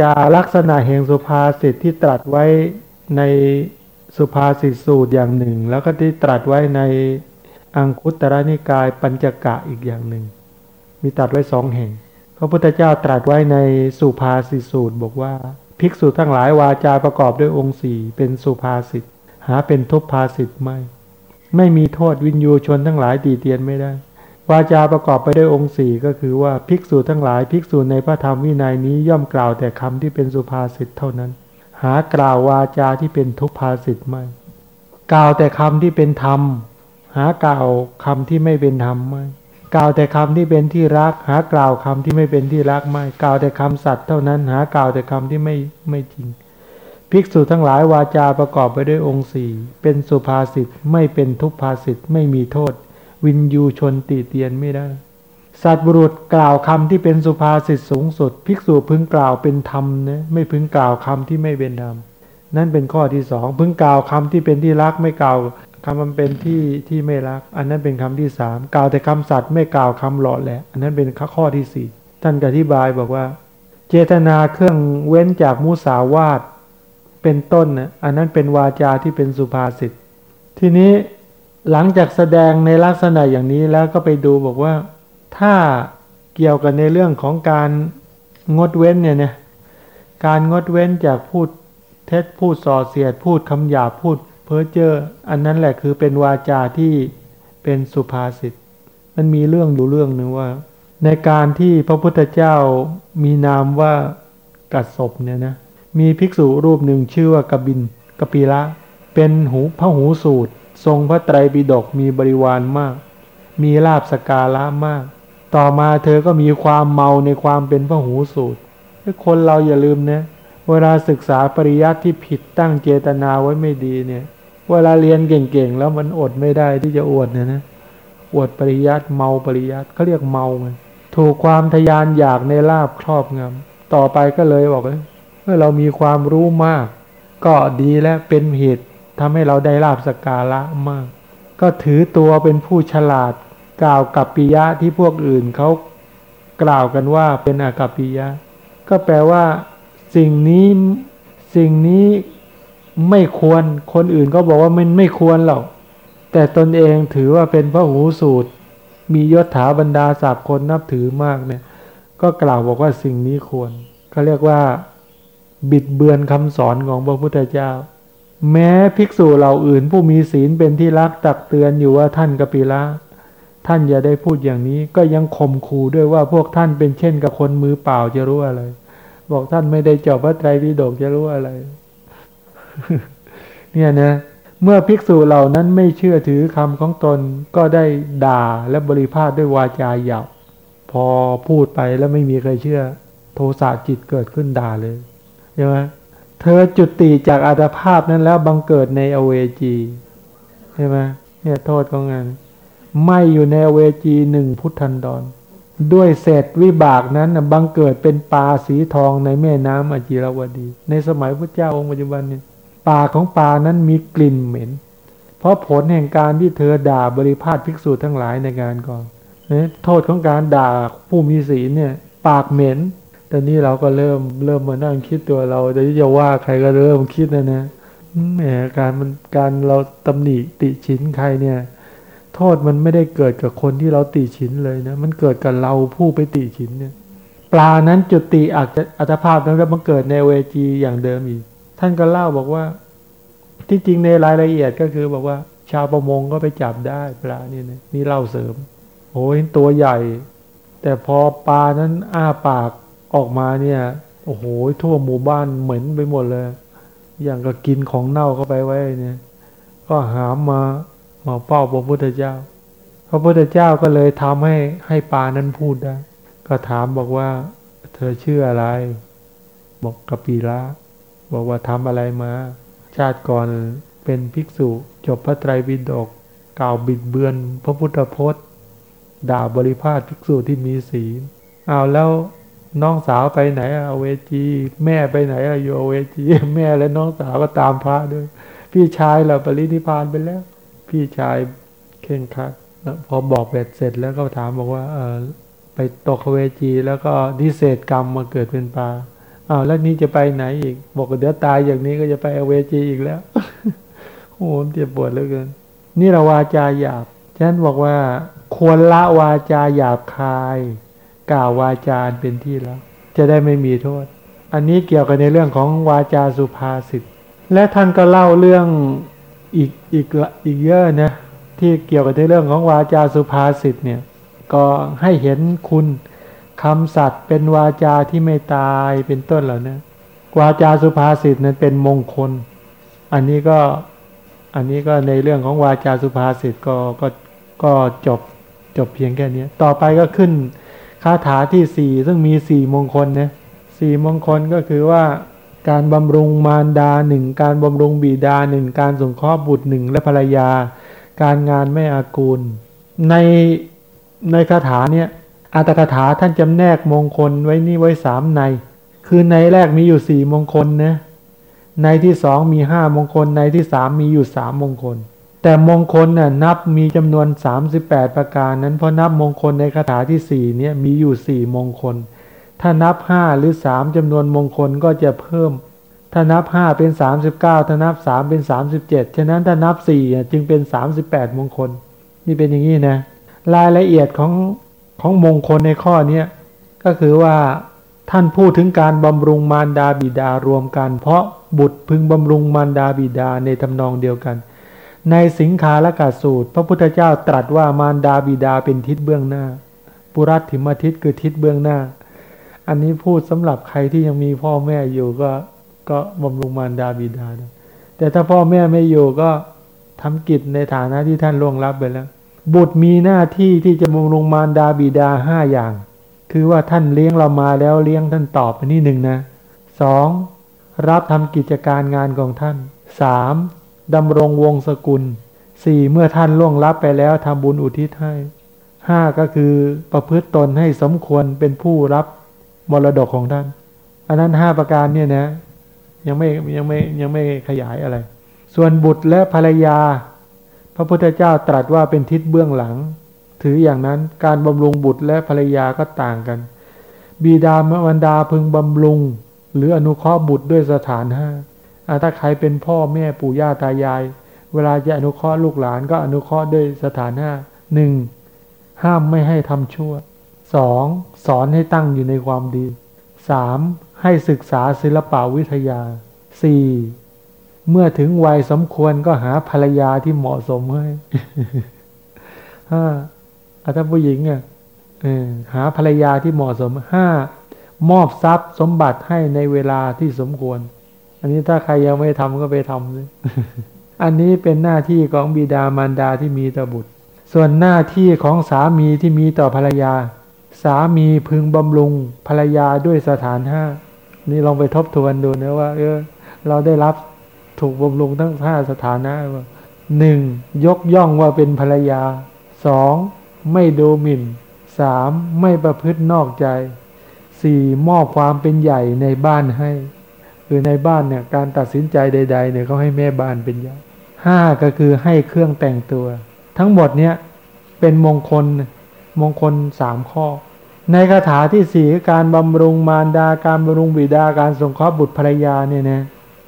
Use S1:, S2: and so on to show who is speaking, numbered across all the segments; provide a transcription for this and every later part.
S1: จะลักษณะแห่งสุภาษิตที่ตรัสไว้ในสุภาษิตสูตรอย่างหนึ่ง แล้วก็ที่ตรัสไว้ในอังคุตรนิกายปัญจกะอีกอย่างหนึ่ง มีตรัสไว้สองแห่ง พระพุทธเจ้าตรัสไว้ในสุภาษิตสูตรบอกว่า ภิกษุทั้งหลายวาจาประกอบด้วยองค์สี่เป็นสุภาษิตหาเป็นทุพภาษิตไม่ ไม่มีโทษวินยูชนทั้งหลายตีเตียนไม่ได้ วาจาประกอบไปด้วยองค์สี่ก็คือว่าภิกษุทั้งหลายภิกษุในพระธรรมวินัยนี้ย่อมกล่าวแต่คำที่เป็นสุภาษิตเท่านั้น หากล่าววาจาที่เป็นทุพภาษิตไม่ กล่าวแต่คำที่เป็นธรรม หากล่าวคำที่ไม่เป็นธรรมไม่กล่าวแต่คำที่เป็นที่รัก หากล่าวคำที่ไม่เป็นที่รักไม่ กล่าวแต่คำสัตย์เท่านั้น หากล่าวแต่คำที่ไม่ไม่จริง ภิกษุทั้งหลายวาจาประกอบไปด้วยองค์สี่เป็นสุภาษิตไม่เป็นทุพภาษิตไม่มีโทษ วินยูชนตีเตียนไม่ได้ สัตว์บุรุษกล่าวคำที่เป็นสุภาษิตสูงสุด ภิกษุพึงกล่าวเป็นธรรมนะไม่พึงกล่าวคำที่ไม่เป็นธรรมนั่นเป็นข้อที่สองพึงกล่าวคำที่เป็นที่รักไม่กล่าวคำมันเป็นที่ที่ไม่รัก อันนั้นเป็นคำที่สามกล่าวแต่คำสัตว์ไม่กล่าวคำหล่อแหละ อันนั้นเป็นข้อที่สี่ท่านอธิบายบอกว่า เจตนาเครื่องเว้นจากมุสาวาทเป็นต้นนะอันนั้นเป็นวาจาที่เป็นสุภาษิตทีนี้ หลังจากแสดงในลักษณะอย่างนี้แล้วก็ไปดูบอกว่า ถ้าเกี่ยวกันในเรื่องของการงดเว้นเนี่ยเนี่ยการงดเว้นจากพูดเท็จพูดส่อเสียด พูดคำหยาพูดเพ้อเจ้ออันนั้นแหละคือเป็นวาจาที่เป็นสุภาษิตมันมีเรื่องอยู่เรื่องหนึ่งว่า ในการที่พระพุทธเจ้ามีนามว่ากัดศพเนี่ยนะมีภิกษุรูปหนึ่งชื่อว่ากบินกปีละ เป็นหูพระหูสูตร ทรงพระไตรปิฎกมีบริวารมาก มีลาบสการะมาก ต่อมาเธอก็มีความเมาในความเป็นพระหูสูตรคนเราอย่าลืมนะเวลาศึกษาปริยัติที่ผิดตั้งเจตนาไว้ไม่ดีเนี่ย เวลาเรียนเก่งๆแล้วมันอดไม่ได้ที่จะอวดเนี่ยนะอวดปริยัติเมาปริยัติเขาเรียกเมาไงถูกความทยานอยากในลาบครอบงำต่อไปก็เลยบอกว่าเมื่อเรามีความรู้มาก ก็ดีและเป็นเหตุ ทำให้เราได้ลาบสการะมาก ก็ถือตัวเป็นผู้ฉลาด กล่าวกับปิยะที่พวกอื่นเขากล่าวกันว่าเป็นอากัปปิยะ ก็แปลว่า สิ่งนี้สิ่งนี้ไม่ควรคนอื่นก็บอกว่ามันไม่ควรหรอกแต่ตนเองถือว่าเป็นพระหูสูตร มียศถาบรรดาศักดิ์คนนับถือมากเนี่ย ก็กล่าวบอกว่าสิ่งนี้ควรเขาเรียกว่า บิดเบือนคำสอนของพระพุทธเจ้า แม้ภิกษุเหล่าอื่นผู้มีศีลเป็นที่รักตักเตือนอยู่ว่าท่านกปิละ ท่านอย่าได้พูดอย่างนี้ ก็ยังข่มขู่ด้วยว่าพวกท่านเป็นเช่นกับคนมือเปล่าจะรู้อะไร บอกท่านไม่ได้จบพระไตรปิฎกจะรู้อะไร เนี่ยนะ เมื่อภิกษุเหล่านั้นไม่เชื่อถือคำของตนก็ได้ด่าและบริพาทด้วยวาจาหยาบพอพูดไปแล้วไม่มีใครเชื่อ โทสะจิตเกิดขึ้นด่าเลยใช่ไหม เธอจุติจากอัตภาพนั้นแล้วบังเกิดในอเวจีใช่ไหมเนี่ยโทษของงานไม่อยู่ในอเวจีหนึ่งพุทธันดร ด้วยเศษวิบากนั้นบังเกิดเป็นปลาสีทองในแม่น้ำอจิรวดี ในสมัยพระเจ้าองค์ปัจจุบันเนี่ยปลาของปลานั้นมีกลิ่นเหม็น เพราะผลแห่งการที่เธอด่าบริพาทภิกษุทั้งหลายในงานก่อนโทษของการด่าผู้มีศีลเนี่ย ปากเหม็น ตอนนี้เราก็เริ่มเริ่มมานั่งคิดตัวเราแต่จะว่าใครก็เริ่มคิดนะนะแหมการมันการเราตำหนิติชินใครเนี่ย โทษมันไม่ได้เกิดกับคนที่เราติชินเลยนะ มันเกิดกับเราผู้ไปติชินเนี่ย ปลานั้นจุติอาจจะอัตภาพนั้นก็มันเกิดในเวจีอย่างเดิมอีก ท่านก็เล่าบอกว่า ที่จริงในรายละเอียดก็คือบอกว่า ชาวประมงก็ไปจับได้ปลานี่นะนี่เล่าเสริมโอ้ยตัวใหญ่ แต่พอปลานั้นอ้าปาก ออกมาเนี่ย โอ้โหทั่วหมู่บ้านเหม็นไปหมดเลย อย่างก็กินของเน่าเข้าไปไว้เนี่ย ก็หามมามาเฝ้าพระพุทธเจ้า พระพุทธเจ้าก็เลยทำให้ให้ปานั้นพูดได้ ก็ถามบอกว่า เธอชื่ออะไร บอกกปีละบอกว่าทำอะไรมา ชาติก่อนเป็นภิกษุจบพระไตรปิฎกกล่าวบิดเบือน พระพุทธพจน์ ด่าบริพาทภิกษุที่มีศีลเอาแล้ว น้องสาวไปไหนอะเวจี แม่ไปไหนอะอยู่เวจี แม่และน้องสาวก็ตามพระด้วย พี่ชายเราปรินิพานไปแล้ว พี่ชายเข่งคัดพอบอกเบ็ดเสร็จแล้วก็ถามบอกว่าเออไปตกเวจี แล้วก็ดิเศษกรรมมาเกิดเป็นปลาอ้าวแล้วนี้จะไปไหนอีก บอกว่าเดี๋ยวตายอย่างนี้ก็จะไปอเวจีอีกแล้วโอ้โหเจ็บปวดเหลือเกิน นี่เราวาจาหยาบฉันบอกว่าควรละวาจาหยาบคาย กล่าววาจาเป็นที่แล้ว จะได้ไม่มีโทษ อันนี้เกี่ยวกับในเรื่องของวาจาสุภาษิตและท่านก็เล่าเรื่องอีกอีกอีกเยอะนะที่เกี่ยวกับในเรื่องของวาจาสุภาษิตเนี่ยก็ให้เห็นคุณคำสัตย์เป็นวาจาที่ไม่ตายเป็นต้นเหล่านี้วาจาสุภาษิตนั้นเป็นมงคล อันนี้ก็อันนี้ก็ในเรื่องของวาจาสุภาษิตก็ก็ก็จบจบเพียงแค่นี้ต่อไปก็ขึ้น คาถาที่สี่ซึ่งมีสี่มงคลนะสี่มงคลก็คือว่าการบำรุงมารดาหนึ่งการบำรุงบิดาหนึ่งการสงเคราะห์บุตรหนึ่งและภรรยา การงานไม่อากูล ในในคาถาเนี่ยอัตถกถาท่านจำแนกมงคลไว้นี่ไว้สามใน คือในแรกมีอยู่สี่มงคลนะในที่สองมีห้ามงคล ในที่สามมีอยู่สามมงคล แต่มงคลน่ะนับมีจำนวน 38 ประการนั้นเพราะนับมงคลในคาถาที่สี่เนี่ยมีอยู่สี่มงคล ถ้านับห้าหรือสามจำนวนมงคลก็จะเพิ่ม ถ้านับห้าเป็น39ถ้านับสามเป็น37ฉะนั้นถ้านับสี่จึงเป็น38มงคล นี่เป็นอย่างนี้นะรายละเอียดของของมงคลในข้อนี้ก็คือว่าท่านพูดถึงการบำรุงมารดาบิดารวมกัน เพราะบุตรพึงบำรุงมารดาบิดาในทำนองเดียวกัน ในสิงคาละกาสูตร พระพุทธเจ้าตรัสว่ามารดาบิดาเป็นทิศเบื้องหน้า ปุรัตถิมทิศคือทิศเบื้องหน้า อันนี้พูดสำหรับใครที่ยังมีพ่อแม่อยู่ก็ก็บำรุงมารดาบิดา แต่ถ้าพ่อแม่ไม่อยู่ก็ทำกิจในฐานะที่ท่านล่วงลับไปแล้ว บุตรมีหน้าที่ที่จะบำรุงมารดาบิดาห้าอย่าง คือว่าท่านเลี้ยงเรามาแล้วเลี้ยงท่านตอบไปนี่หนึ่งนะสองรับทำกิจการงานของท่านสาม ดำรงวงศกุลสี่เมื่อท่านล่วงลับไปแล้วทำบุญอุทิศให้ห้าก็คือประพฤติตนให้สมควรเป็นผู้รับมรดกของท่าน อันนั้นห้าประการเนี่ยนะ ยังไม่ยังไม่ยังไม่ขยายอะไร ส่วนบุตรและภรรยา พระพุทธเจ้าตรัสว่าเป็นทิศเบื้องหลัง ถืออย่างนั้นการบำรุงบุตรและภรรยาก็ต่างกัน บิดามารดาพึงบำรุง หรืออนุเคราะห์บุตรด้วยสถานห้า ถ้าใครเป็นพ่อแม่ปู่ย่าตายาย เวลาจะอนุเคราะห์ลูกหลานก็อนุเคราะห์ด้วยสถานห้าหนึ่งห้ามไม่ให้ทำชั่วสองสอนให้ตั้งอยู่ในความดีสามให้ศึกษาศิลปวิทยาสี่เมื่อถึงวัยสมควรก็หาภรรยาที่เหมาะสมให้ห้าถ้าผู้หญิงอะหาภรรยาที่เหมาะสมห้ามอบทรัพย์สมบัติให้ในเวลาที่สมควร นนี้ถ้าใครยังไม่ทำก็ไปทำเลยอันนี้เป็นหน้าที่ของบิดามารดาที่มีต่อบุตร ส่วนหน้าที่ของสามีที่มีต่อภรรยา สามีพึงบำรุงภรรยาด้วยสถานห้านี่ลองไปทบทวนดูนะว่า เออ เราได้รับถูกบำรุงทั้งห้าสถานะว่าหนึ่งยกย่องว่าเป็นภรรยาสองไม่ดูหมิ่นสามไม่ประพฤตินอกใจสี่มอบความเป็นใหญ่ในบ้านให้ คือในบ้านเนี่ยการตัดสินใจใด ๆ เนี่ยเขาให้แม่บ้านเป็นใหญ่ห้าก็คือให้เครื่องแต่งตัว ทั้งหมดเนี่ยเป็นมงคลมงคลสามข้อ ในคาถาที่สี่การบำรุงมารดาการบำรุงบิดาการสงเคราะห์บุตรภรรยาเนี่ยนะ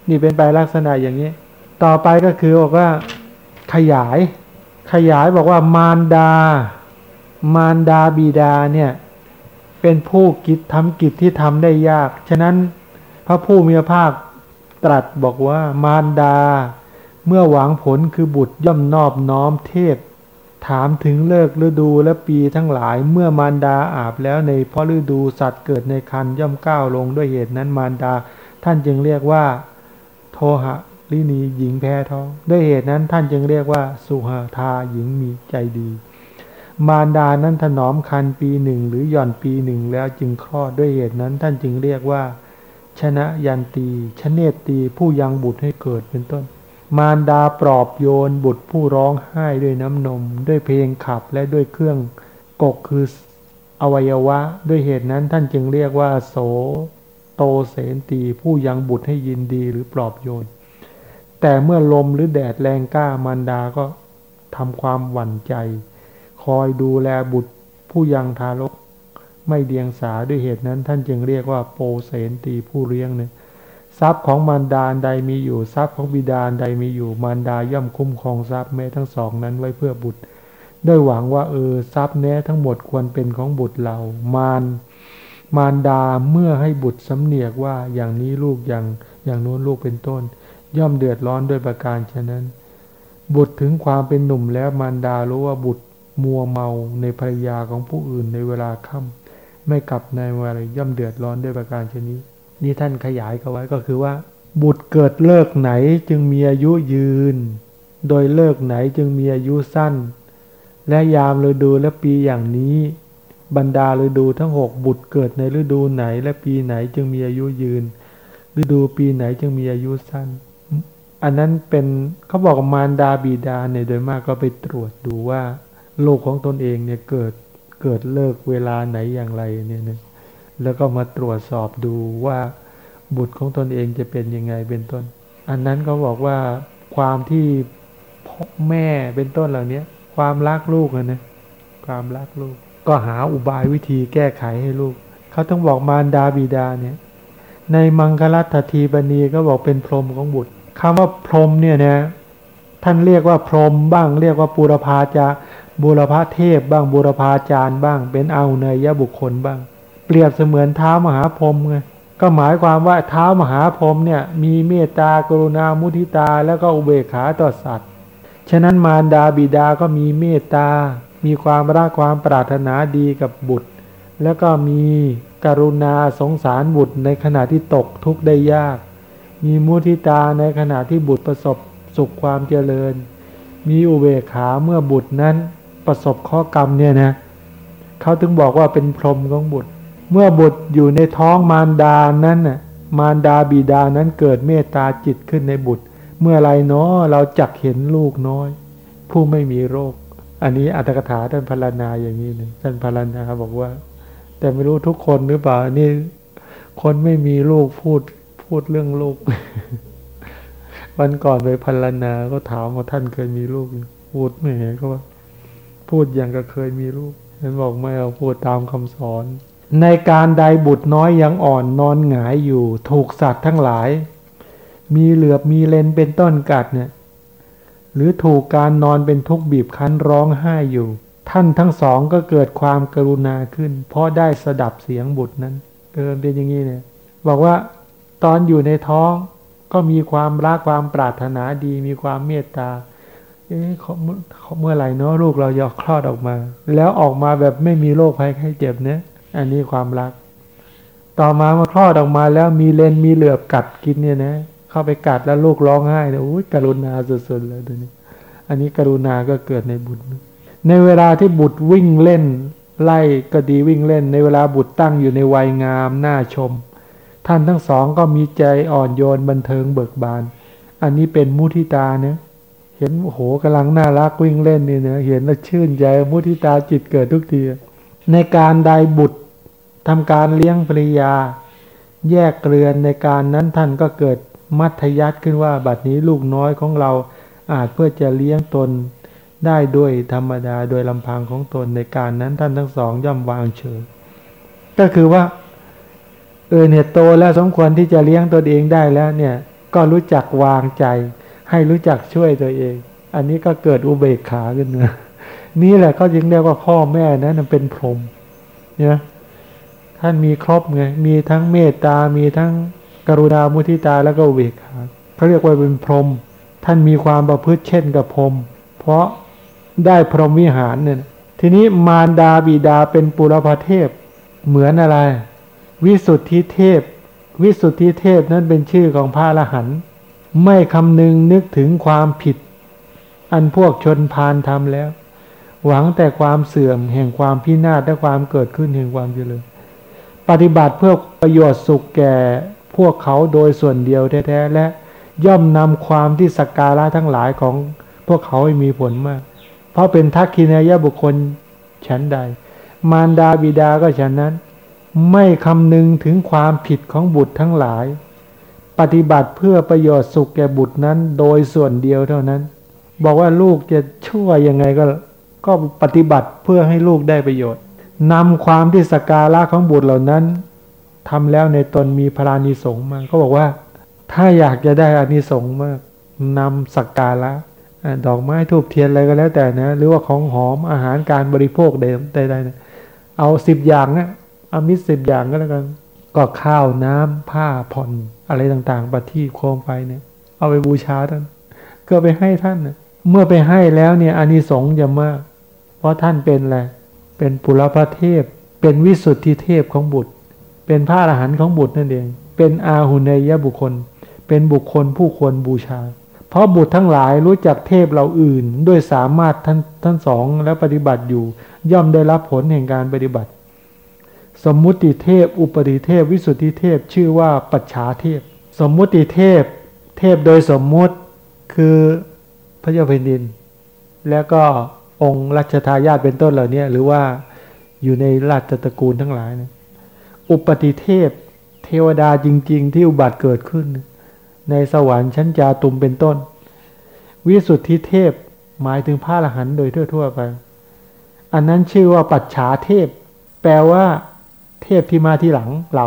S1: นี่เป็นไปลักษณะอย่างนี้ ต่อไปก็คือบอกว่าขยาย ขยายบอกว่ามารดา มารดาบิดาเนี่ยเป็นผู้กิจทำกิจที่ทำได้ยาก ฉะนั้น ระผู้มีพระภาคตรัสบอกว่ามารดา เมื่อหวังผลคือบุตรย่อมนอบน้อมเทพ ถามถึงเลิกฤดูและปีทั้งหลายเมื่อมารดาอาบแล้วในพราะฤดูสัตว์เกิดในคันย่อมก้าวลงด้วยเหตุนั้นมารดา ท่านจึงเรียกว่า โทหะลินีหญิงแพ้ท้อง ด้วยเหตุนั้นท่านจึงเรียกว่า สุหาทาหญิงมีใจดี มารดานั้นถนอมคันปีหนึ่งหรือหย่อนปีหนึ่งแล้วจึงคลอดด้วยเหตุนั้นท่านจึงเรียกว่า ชนะยันตีชเนตตีผู้ยังบุตรให้เกิดเป็นต้น มารดาปลอบโยนบุตรผู้ร้องไห้ด้วยน้ำนม ด้วยเพลงขับและด้วยเครื่องกกคืออวัยวะ ด้วยเหตุนั้นท่านจึงเรียกว่า โสโตเสนตีผู้ยังบุตรให้ยินดีหรือปลอบโยน แต่เมื่อลมหรือแดดแรงกล้ามารดาก็ทำความหวั่นใจ คอยดูแลบุตรผู้ยังทารก ไม่เดียงสาด้วยเหตุนั้น ท่านจึงเรียกว่าโปเสนตีผู้เลี้ยงเนี่ยทรัพย์ของมารดาใดมีอยู่ทรัพย์ของบิดาใดมีอยู่มารดาย่อมคุ้มครองทรัพย์แม้ทั้งสองนั้นไว้เพื่อบุตรด้วยหวังว่าเออทรัพย์แน้ทั้งหมดควรเป็นของบุตรเรา มารมารดาเมื่อให้บุตรสำเนียกว่าอย่างนี้ลูกอย่างอย่างโน้นลูกเป็นต้น ย่อมเดือดร้อนด้วยประการฉะนั้น บุตรถึงความเป็นหนุ่มแล้วมารดารู้ว่าบุตรมัวเมาในภรรยาของผู้อื่นในเวลาค่ำ ไม่กลับในเวลาย่อมเดือดร้อนด้วยประการชนี้นี่ท่านขยายกันไว้ก็คือว่า บุตรเกิดเลิกไหนจึงมีอายุยืน โดยเลิกไหนจึงมีอายุสั้น และยามฤดูและปีอย่างนี้ บรรดาฤดูทั้งหกบุตรเกิดในฤดูไหนและปีไหนจึงมีอายุยืน ฤดูปีไหนจึงมีอายุสั้น อันนั้นเป็นเขาบอกมารดาบิดาเนี่ยโดยมากก็ไปตรวจดูว่า โลกของตนเองเนี่ยเกิด เกิดเลิกเวลาไหนอย่างไรเนี่ยนะแล้วก็มาตรวจสอบดูว่าบุตรของตนเองจะเป็นยังไงเป็นต้น อันนั้นเขาบอกว่าความที่พ่อแม่เป็นต้นเหล่านี้ความรักลูกนะนะความรักลูก ก็หาอุบายวิธีแก้ไขให้ลูก เขาต้องบอกมารดาบิดาเนี่ย ในมังคลัตทีบณีก็บอกเป็นพรหมของบุตรคำว่าพรหมเนี่ยนะท่านเรียกว่าพรหมบ้าง เรียกว่าปุรพาจา บุรพาเทพบ้างบุรพาจารย์บ้าง เป็นเอาเนยยบุคคลบ้าง เปรียบเสมือนเท้ามหาพรหมไงก็หมายความว่าเท้ามหาพรหมเนี่ยมีเมตตากรุณามุทิตาแล้วก็อุเบกขาต่อสัตว์ ฉะนั้นมารดาบิดาก็มีเมตตา มีความรักความปรารถนาดีกับบุตร แล้วก็มีกรุณาสงสารบุตรในขณะที่ตกทุกข์ได้ยาก มีมุทิตาในขณะที่บุตรประสบสุขความเจริญ มีอุเบกขาเมื่อบุตรนั้น ประสบข้อกรรมเนี่ยนะเขาถึงบอกว่าเป็นพรหมของบุตร เมื่อบุตรอยู่ในท้องมารดานั้นน่ะมารดาบิดานั้นเกิดเมตตาจิตขึ้นในบุตร เมื่อไรเนาะเราจักเห็นลูกน้อย ผู้ไม่มีโรค อันนี้อัตถกถาท่านพรรณนาอย่างนี้เลยท่านพรรณนาบอกว่า แต่ไม่รู้ทุกคนหรือเปล่านี่คนไม่มีลูกพูดพูดเรื่องลูกวันก่อนไปพรรณนาก็ถามว่าท่านเคยมีลูกพูดไม่เห็นก็ว่า พูดอย่างก็เคยมีลูกฉันบอกไม่เอาพูดตามคำสอน ในการใดบุตรน้อยยังอ่อนนอนหงายอยู่ ถูกสัตว์ทั้งหลาย มีเหลือบมีเลนเป็นต้นกัดเนี่ยหรือถูกการนอนเป็นทุกข์บีบคั้นร้องไห้อยู่ ท่านทั้งสองก็เกิดความกรุณาขึ้น เพราะได้สดับเสียงบุตรนั้นเออเป็นอย่างนี้เนี่ยบอกว่าตอนอยู่ในท้องก็มีความรักความปรารถนาดี มีความเมตตา เอ๊ะเมื่อไหร่เนาะลูกเราจะคลอดออกมา แล้วออกมาแบบไม่มีโรคภัยไข้เจ็บเนี่ยอันนี้ความรัก ต่อมาเมื่อคลอดออกมาแล้วมีเลนมีเหลือบกัดกินเนี่ยนะ เข้าไปกัดแล้วลูกร้องไห้เนี่ยโอ้ยกรุณาสุดๆเลยตัวนี้ อันนี้กรุณาก็เกิดในบุตร ในเวลาที่บุตรวิ่งเล่น ไล่ก็ดีวิ่งเล่น ในเวลาบุตรตั้งอยู่ในวัยงามน่าชม ท่านทั้งสองก็มีใจอ่อนโยนบันเทิงเบิกบาน อันนี้เป็นมุทิตาเนี่ย เห็นโอ้โหกำลังน่ารักวิ่งเล่นนี่นะเห็นแล้วชื่นใจมุทิตาจิตเกิดทุกทีในการใดบุตรทำการเลี้ยงภรรยา แยกเกลือนในการนั้นท่านก็เกิดมัธยัติขึ้นว่าบัดนี้ลูกน้อยของเราอาจเพื่อจะเลี้ยงตนได้ด้วยธรรมดาโดยลำพังของตนในการนั้นท่านทั้งสองย่อมวางเฉยก็คือว่าเออเนี่ยโตแล้วสมควรที่จะเลี้ยงตนเองได้แล้วเนี่ยก็รู้จักวางใจ ให้รู้จักช่วยตัวเอง อันนี้ก็เกิดอุเบกขาขึ้นนะนี่แหละเขาจึงเรียกว่าพ่อแม่นั้นเป็นพรหมเนี่ยท่านมีครบไงมีทั้งเมตตา มีทั้งกรุณามุทิตาแล้วก็อุเบกขาเขาเรียกว่าเป็นพรหมท่านมีความประพฤติเช่นกับพรหมเพราะได้พรหมวิหารเนี่ยทีนี้มารดาบิดาเป็นปุรพเทพ เหมือนอะไร วิสุทธิเทพ วิสุทธิเทพนั้นเป็นชื่อของพระอรหันต์ ไม่คำนึงนึกถึงความผิด อันพวกชนพานทำแล้ว หวังแต่ความเสื่อมแห่งความพินาศและความเกิดขึ้นแห่งความเจริญปฏิบัติเพื่อประโยชน์สุขแก่พวกเขาโดยส่วนเดียวแท้ๆและย่อมนำความที่สักการะทั้งหลายของพวกเขาให้มีผลมาก เพราะเป็นทักขินายบุคคลฉันใด มารดาบิดาก็ฉันนั้น ไม่คำนึงถึงความผิดของบุตรทั้งหลาย ปฏิบัติเพื่อประโยชน์สุขแก่บุตรนั้น โดยส่วนเดียวเท่านั้น บอกว่าลูกจะช่วยยังไงก็ก็ปฏิบัติเพื่อให้ลูกได้ประโยชน์นำความที่สกการะของบุตรเหล่านั้นทำแล้วในตนมีพรานิสงมากเขาบอกว่า ถ้าอยากจะได้อานิสงมากนำสักการะดอกไม้ทูบเทียนอะไรก็แล้วแต่นะ หรือว่าของหอมอาหารการบริโภคใดๆนะเอาสิบอย่างนะเอามิตรสิบอย่างก็แล้วกัน ก็ข้าวน้ำผ้าผ่อน อะไรต่างๆปฏิโคมไปเนี่ย เอาไปบูชาท่าน ก็ไปให้ท่านนะเมื่อไปให้แล้วเนี่ยอานิสงส์จะมาก เพราะท่านเป็นอะไร เป็นปุรพเทพ เป็นวิสุทธิเทพของบุตร เป็นพระอรหันต์ของบุตรนั่นเอง เป็นอาหุเนยบุคคล เป็นบุคคลผู้ควรบูชา เพราะบุตรทั้งหลายรู้จักเทพเราอื่น ด้วยสามารถท่านทั้งสองและปฏิบัติอยู่ ย่อมได้รับผลแห่งการปฏิบัติ สมมุติเทพ อุปติเทพ วิสุทธิเทพชื่อว่าปัจฉาเทพ สมมุติเทพ เทพโดยสมมุติคือพระเจ้าแผ่นดิน แล้วก็องค์รัชทายาทเป็นต้นเหล่านี้หรือว่าอยู่ในราชตระกูลทั้งหลายนะอุปติเทพ เทวดาจริง ๆ ที่อุบัติเกิดขึ้น ในสวรรค์ชั้นจาตุมเป็นต้น วิสุทธิเทพหมายถึงพระอรหันต์โดยทั่ว ๆ ไป อันนั้นชื่อว่าปัจฉาเทพ แปลว่า เทพที่มาที่หลังเรา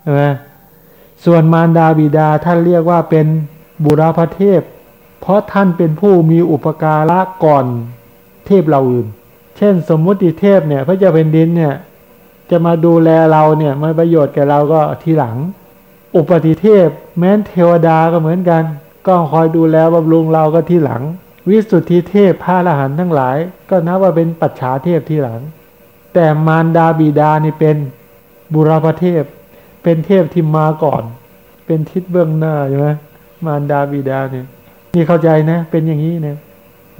S1: ใช่ไหมส่วนมารดาบิดาท่านเรียกว่าเป็นบุรพเทพ เพราะท่านเป็นผู้มีอุปการะก่อนเทพเราอื่น เช่นสมมุติเทพเนี่ย พระเจ้าแผ่นดินเนี่ย จะมาดูแลเราเนี่ยมาประโยชน์แก่เราก็ทีหลัง อุปติเทพ แม้นเทวดาก็เหมือนกัน ก็คอยดูแลบำรุงเราก็ที่หลัง วิสุทธิเทพพระอรหันต์ทั้งหลาย ก็นับว่าเป็นปัจฉาเทพที่หลัง แต่มารดาบิดานี่เป็นบุรพเทพ เป็นเทพที่มาก่อน เป็นทิศเบื้องหน้าใช่ไหมมารดาบิดาเนี่ยนี่เข้าใจนะ เป็นอย่างนี้เนี่ย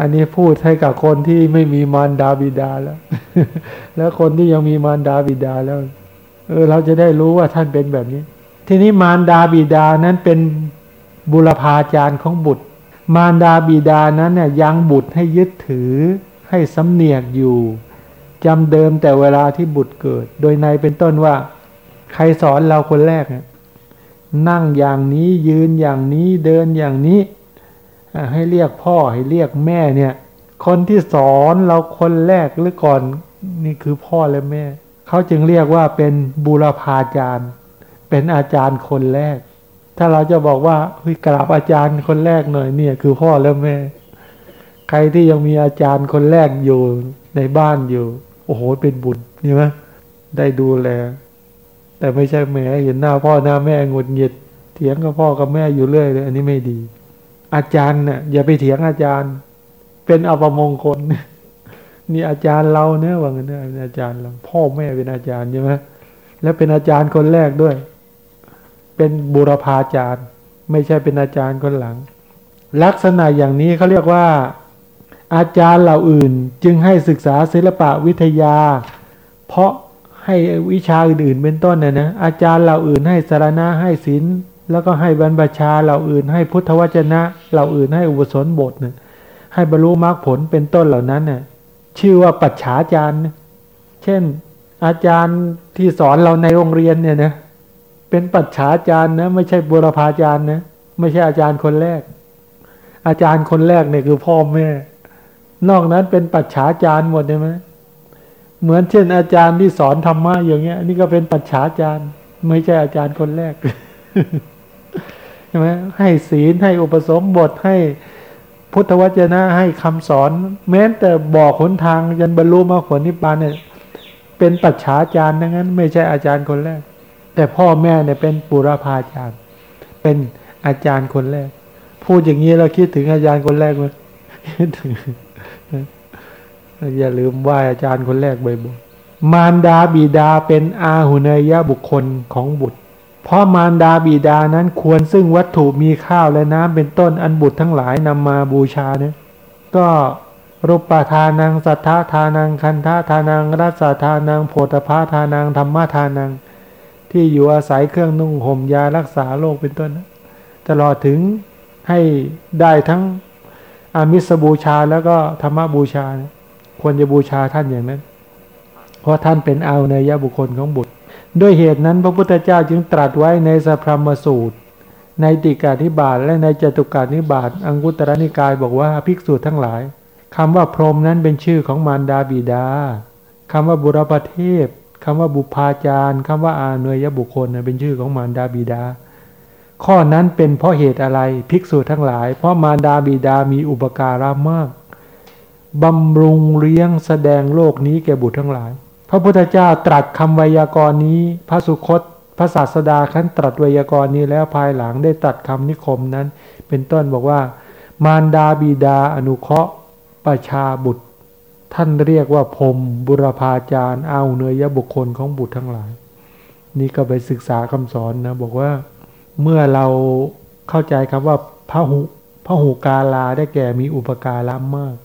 S1: อันนี้พูดให้กับคนที่ไม่มีมารดาบิดาแล้ว แล้วคนที่ยังมีมารดาบิดาแล้ว เออ เราจะได้รู้ว่าท่านเป็นแบบนี้ ทีนี้มารดาบิดานั้นเป็นบุรพาจารย์ของบุตร มารดาบิดานั้นเนี่ยยังบุตรให้ยึดถือให้สำเนียกอยู่ จำเดิมแต่เวลาที่บุตรเกิด โดยในเป็นต้นว่า ใครสอนเราคนแรกเนี่ยนั่งอย่างนี้ยืนอย่างนี้เดินอย่างนี้ ให้เรียกพ่อให้เรียกแม่เนี่ย คนที่สอนเราคนแรกหรือก่อนนี่คือพ่อและแม่ เขาจึงเรียกว่าเป็นบูรพาจารย์ เป็นอาจารย์คนแรก ถ้าเราจะบอกว่าเฮ้ยกราบอาจารย์คนแรกหน่อยเนี่ย คือพ่อและแม่ ใครที่ยังมีอาจารย์คนแรกอยู่ ในบ้านอยู่ โอ้โหเป็นบุญใช่ไหมได้ดูแล แต่ไม่ใช่แม่เห็นหน้าพ่อหน้าแม่งดหงิดเถียงกับพ่อกับแม่อยู่เรื่อยเลย อันนี้ไม่ดี อาจารย์เนี่ยอย่าไปเถียงอาจารย์ เป็นอัปมงคลนี่อาจารย์เราเนี่ยว่างั้นนะเป็นอาจารย์เราพ่อแม่เป็นอาจารย์ใช่ไหมแล้วเป็นอาจารย์คนแรกด้วย เป็นบุรพาจารย์ ไม่ใช่เป็นอาจารย์คนหลัง ลักษณะอย่างนี้เขาเรียกว่า อาจารย์เหล่าอื่นจึงให้ศึกษาศิลปะวิทยา เพราะให้วิชาอื่นๆเป็นต้นนะนะอาจารย์เหล่าอื่นให้สารณะให้ศีลแล้วก็ให้บรรพชาเหล่าอื่น ให้พุทธวจนะเหล่าอื่นให้อุปสมบทเนี่ยให้บรรลุมรรคผลเป็นต้นเหล่านั้นเนี่ยชื่อว่าปัจฉาจารย์ เช่น อาจารย์ที่สอนเราในโรงเรียนเนี่ยนะเป็นปัจฉาจารย์นะไม่ใช่บุรพาจารย์นะไม่ใช่อาจารย์คนแรก อาจารย์คนแรกเนี่ยคือพ่อแม่ นอกนั้นเป็นปัจฉาจารย์หมดใช่ไหมเหมือนเช่นอาจารย์ที่สอนธรรมะอย่างเงี้ยนี่ก็เป็นปัจฉาจารย์ ไม่ใช่อาจารย์คนแรกใช่ไหมให้ศีลให้อุปสมบทให้พุทธวจนะให้คำสอน แม้แต่บอกหนทางยันบรรลุมรรคผลนิพพานเนี่ยเป็นปัจฉาจารย์ดังนั้น ไม่ใช่อาจารย์คนแรก แต่พ่อแม่เนี่ยเป็นปุรพาจารย์ เป็นอาจารย์คนแรก พูดอย่างนี้เราคิดถึงอาจารย์คนแรกไหมคิดถึง อย่าลืมไหว้อาจารย์คนแรกบ่อยๆมารดาบิดาเป็นอาหุเนยบุคคลของบุตร เพราะมารดาบิดานั้นควรซึ่งวัตถุมีข้าวและน้ำเป็นต้นอันบุตรทั้งหลายนำมาบูชาเนี่ยก็รูปทานังสัทธาทานังคันธาทานังรัศทานังโพธพาทานังธรรมทานัง ที่อยู่อาศัยเครื่องนุ่งห่มยารักษาโรคเป็นต้นนะตลอดถึงให้ได้ทั้งอามิสบูชาแล้วก็ธรรมบูชานะ ควรจะบูชาท่านอย่างนั้น เพราะท่านเป็นเอาในยบุคคลของบุตร ด้วยเหตุนั้นพระพุทธเจ้าจึงตรัสไว้ในสัพพมสูตร ในติกานิบาตและในจตุกานิบาตอังคุตรนิกายบอกว่าภิกษุทั้งหลายคำว่าพรหมนั้นเป็นชื่อของมารดาบิดาคำว่าบุรพเทพคำว่าบุพาจารย์คำว่าอาเนยบุคคลนะเป็นชื่อของมารดาบิดา ข้อนั้นเป็นเพราะเหตุอะไรภิกษุทั้งหลาย เพราะมารดาบิดามีอุปการะมาก บำรุงเลี้ยงแสดงโลกนี้แก่บุตรทั้งหลาย พระพุทธเจ้าตรัสคำไวยากรณ์นี้ พระสุคตพระศาสดาขั้นตรัสไวยากรณ์นี้แล้วภายหลังได้ตัดคำนิคมนั้น เป็นต้นบอกว่า มารดาบิดาอนุเคราะห์ประชาบุตร ท่านเรียกว่าพรมบุรพาจารย์เอาเนยบุคคลของบุตรทั้งหลาย นี่ก็ไปศึกษาคำสอนนะบอกว่าเมื่อเราเข้าใจคำว่าพระหุพระหูกาลาได้แก่มีอุปการะมาก